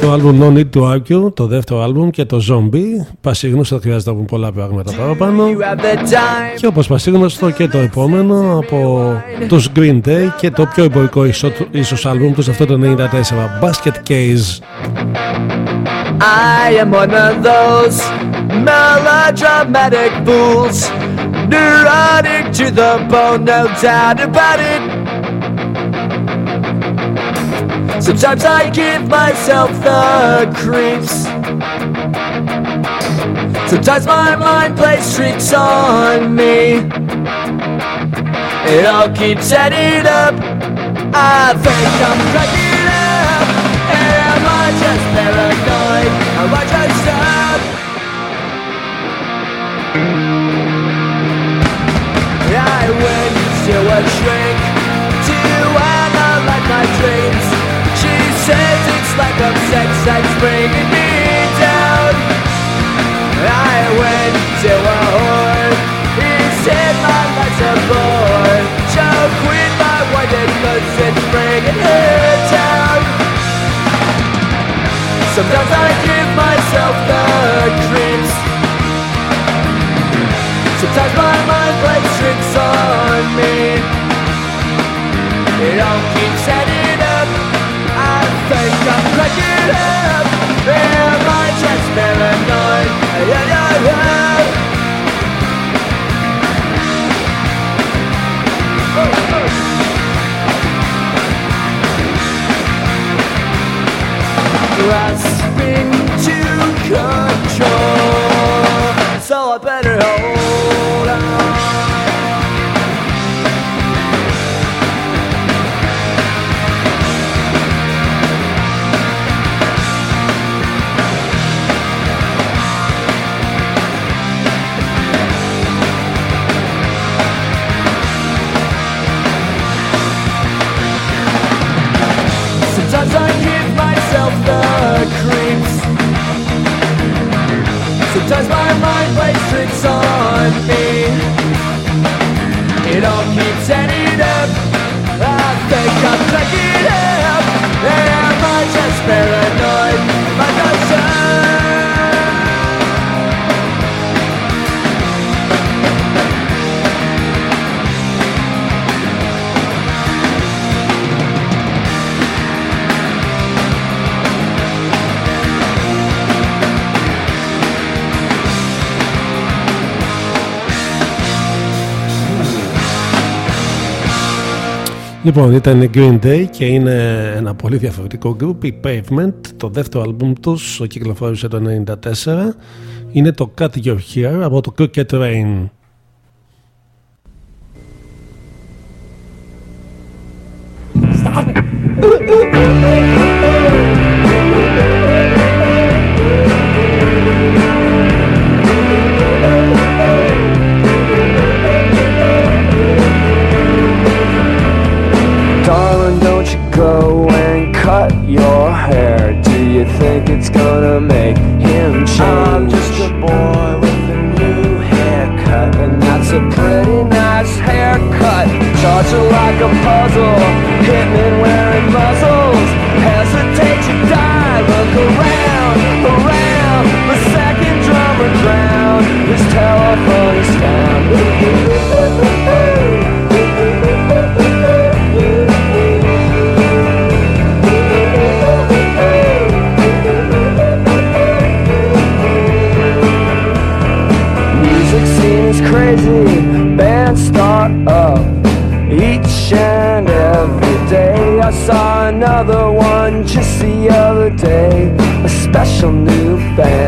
Το album No Need to Argue, το δεύτερο album και το Zombie. Πασίγνωστο, δεν χρειάζεται να πούμε πολλά πράγματα παραπάνω. You have the time. Και όπως πασίγνωστο και το επόμενο από τους Green Day και το πιο εμπορικό ίσο- ίσως album τους αυτό το 94, Basket Case. I am one of those melodramatic fools, neurotic to the bone, no doubt about it. Sometimes I give myself the creeps. Sometimes my mind plays tricks on me. It all keeps adding up. I think I'm cracking up. Am I just to a shrink to analyze my dreams. She says it's like a sex that's bringing me down. I went to a whore. He said my life's a bore. So quit my wife because it's bringing her down. Sometimes I give myself the creeps. Sometimes my me. It all keeps adding up. I think I'm cracking up. Am I just paranoid? Yeah, yeah, yeah. Oh, oh. grasping to control. So I better hold on. Sometimes my mind plays tricks on me. It all keeps adding up. I think I'm cracking up. Am I just paranoid? Λοιπόν, ήταν Green Day και είναι ένα πολύ διαφορετικό group, η Pavement, το δεύτερο άλμπουμ τους, κυκλοφόρησε το 1994. Είναι το Cut Your Hair από το Cricket Rain. Tossing like a puzzle. the other day, a special new band.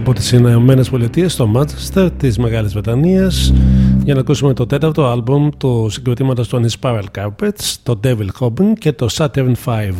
από τις Ηνωμένες Πολιτείες στο Μάντσεστερ της Μεγάλης Βρετανίας για να ακούσουμε το τέταρτο άλμπομ του συγκροτήματος των Spiral Carpets, το Devil Hobbin και το Saturn 5.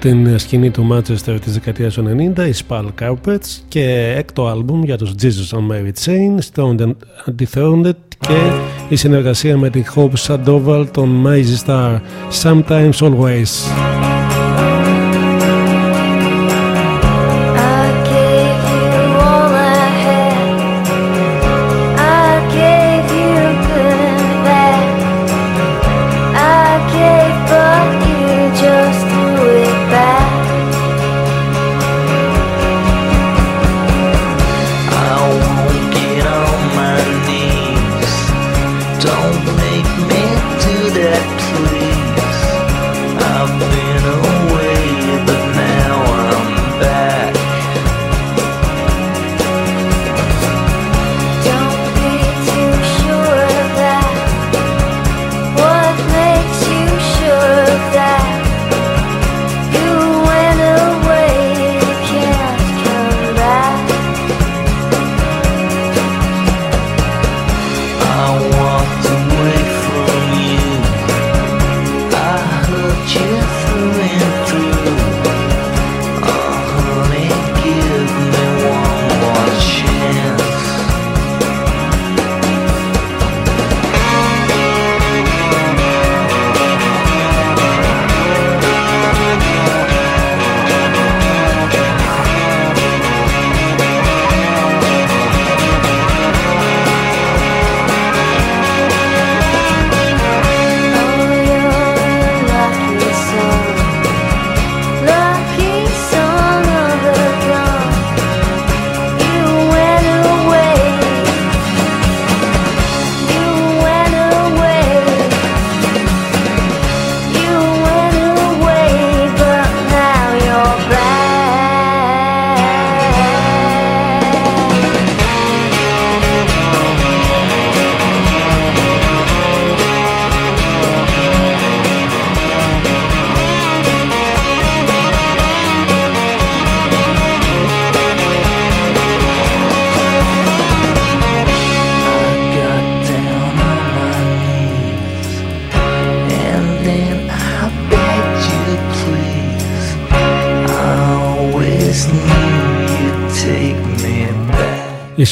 Την σκηνή του Manchester της δεκαετίας του 90 οι Spal Carpets και έκτο άλμπουμ για τους Jesus on Mary Chain Stoned and και η συνεργασία με την Hope Sandoval των Maisy Star Sometimes Always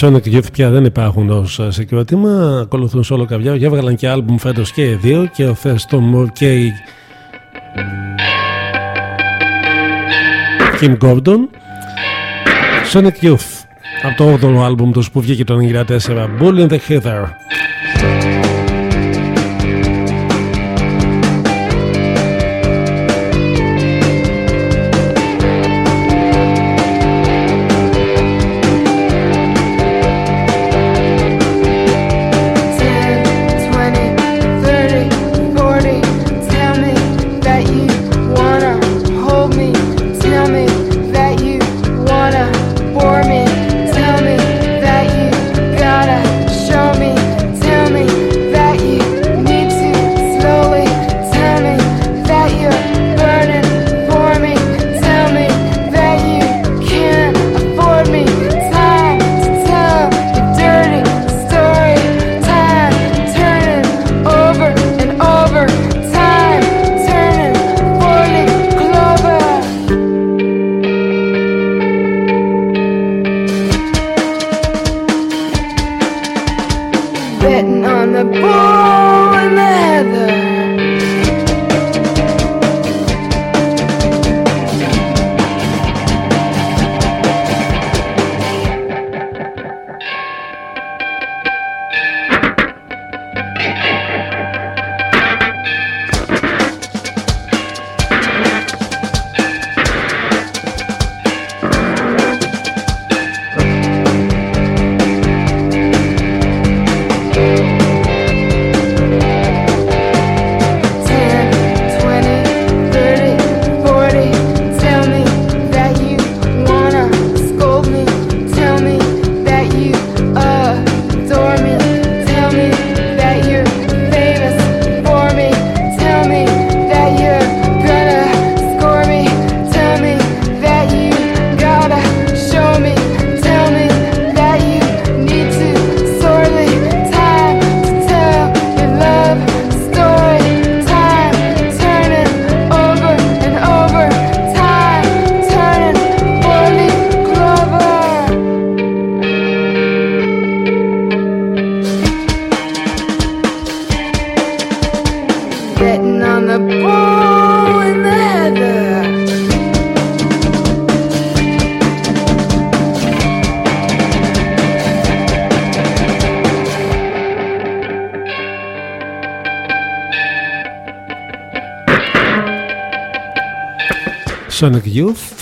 Sonic Youth πια δεν υπάρχουν ως συγκρότημα. Ακολουθούν όλο καβιά. Και έβγαλαν και άλμπουμ φέτος και οι δύο. Και ο Θέστον Μορ και η Kim Gordon. Sonic Youth από το 8ο άλμπουμ τους που βγήκε το 1994. Bull in the Heather.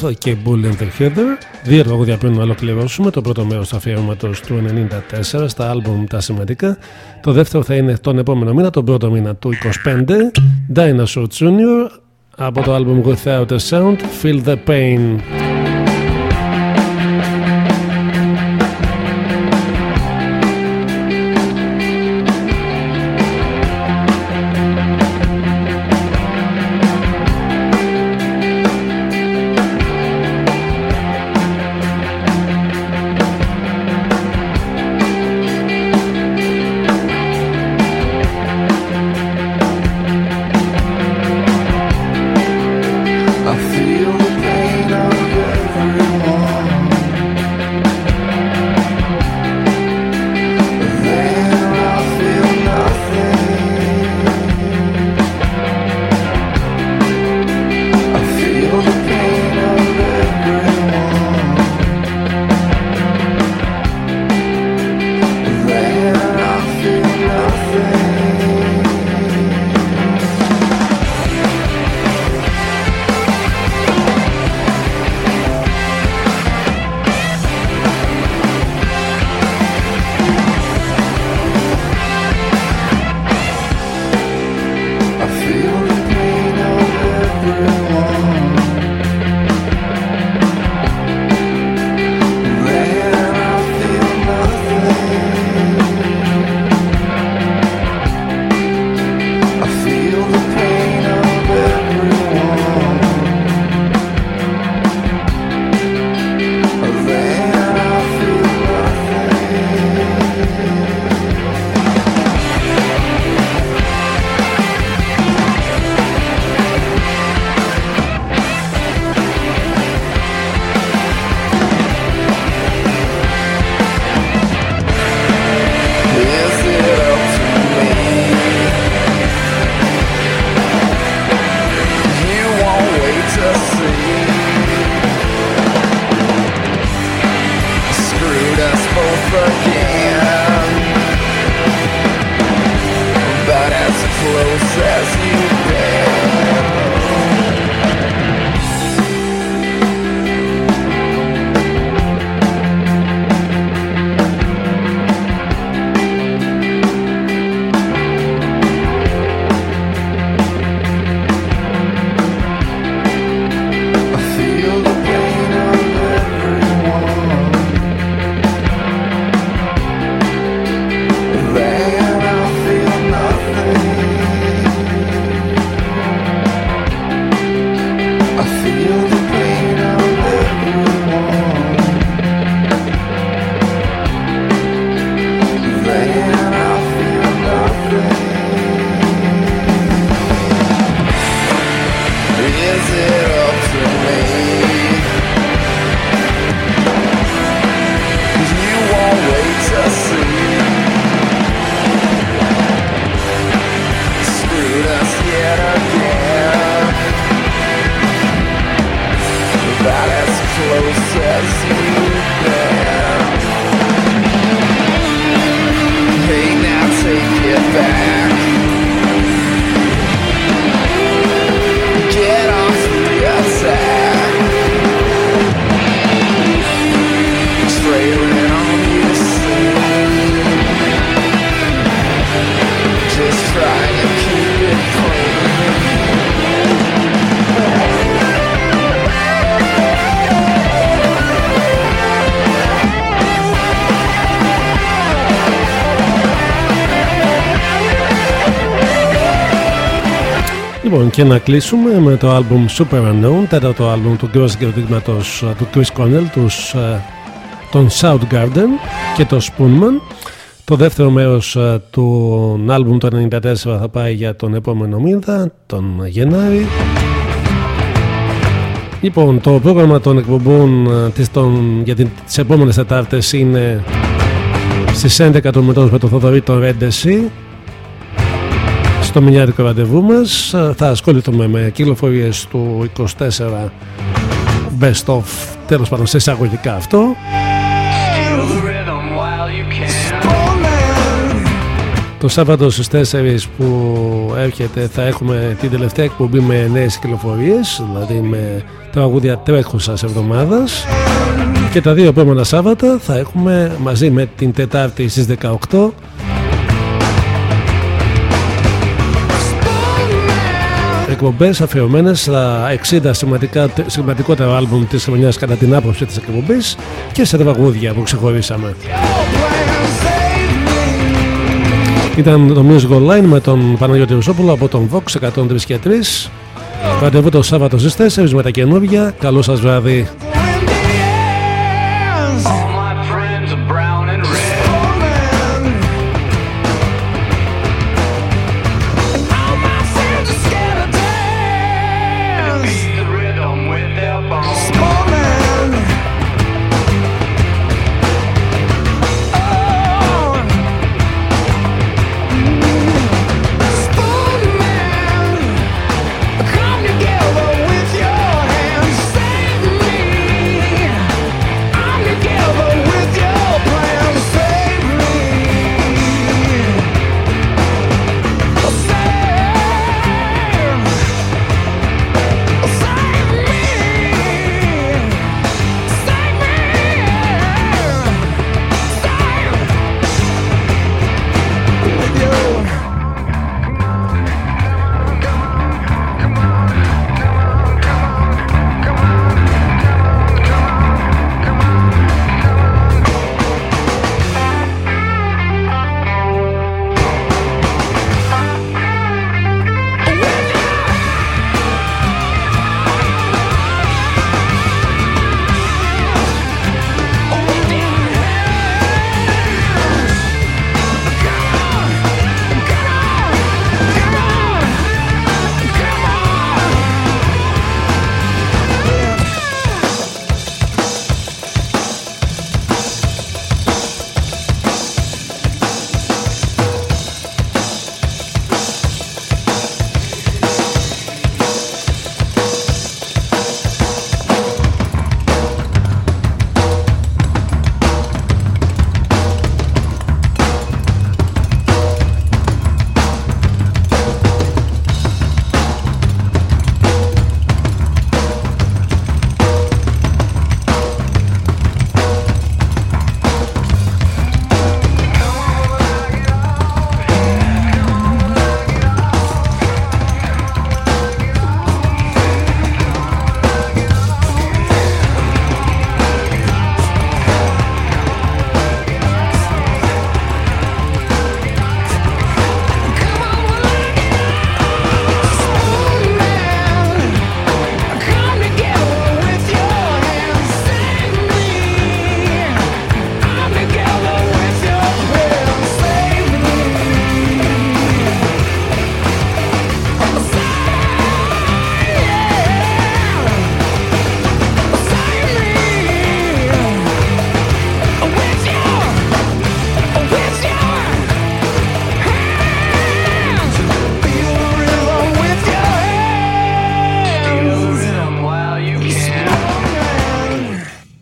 Youth και Bull in the Heather. Δύο τραγούδια πριν να ολοκληρώσουμε. Το πρώτο μέρος του αφιέρωματος του 94 στα άλμπουμ τα σημαντικά. Το δεύτερο θα είναι τον επόμενο μήνα, τον πρώτο μήνα του 25. Dinosaur Jr. από το άλμπουμ Without a Sound. Feel the Pain. Και να κλείσουμε με το album Super Unknown, τέταρτο album του Gross συγκροτήματος του Chris Cornell, τους, ε, τον Soundgarden και το Spoonman. Το δεύτερο μέρος ε, του album το 94 θα πάει για τον επόμενο μήνα, τον Γενάρη. Λοιπόν, το πρόγραμμα των εκπομπών ε, της, των, για την- τις επόμενες Τετάρτες είναι στις 11 το μετός με το Θοδωρή τον Ρέντεση στο μηνιάρικο ραντεβού μας. Θα ασχοληθούμε με κυκλοφορίες του 24 best of τέλος πάντων σε εισαγωγικά αυτό. Το Σάββατο στις 4 που έρχεται θα έχουμε την τελευταία εκπομπή με νέες κυκλοφορίες δηλαδή με τραγούδια τρέχουσας εβδομάδας. Και τα δύο επόμενα Σάββατα θα έχουμε μαζί με την Τετάρτη στις 18 εκπομπές αφιερωμένες στα 60 σημαντικά, σημαντικότερα άλμπουμ της χρονιάς κατά την άποψη της εκπομπής και σε τραγούδια που ξεχωρίσαμε. Ήταν το Music Online με τον Παναγιώτη Ρουσόπουλο από τον Vox 103 και 3. Ραντεβού το Σάββατο στις 4 με τα καινούργια. Καλό σας βράδυ.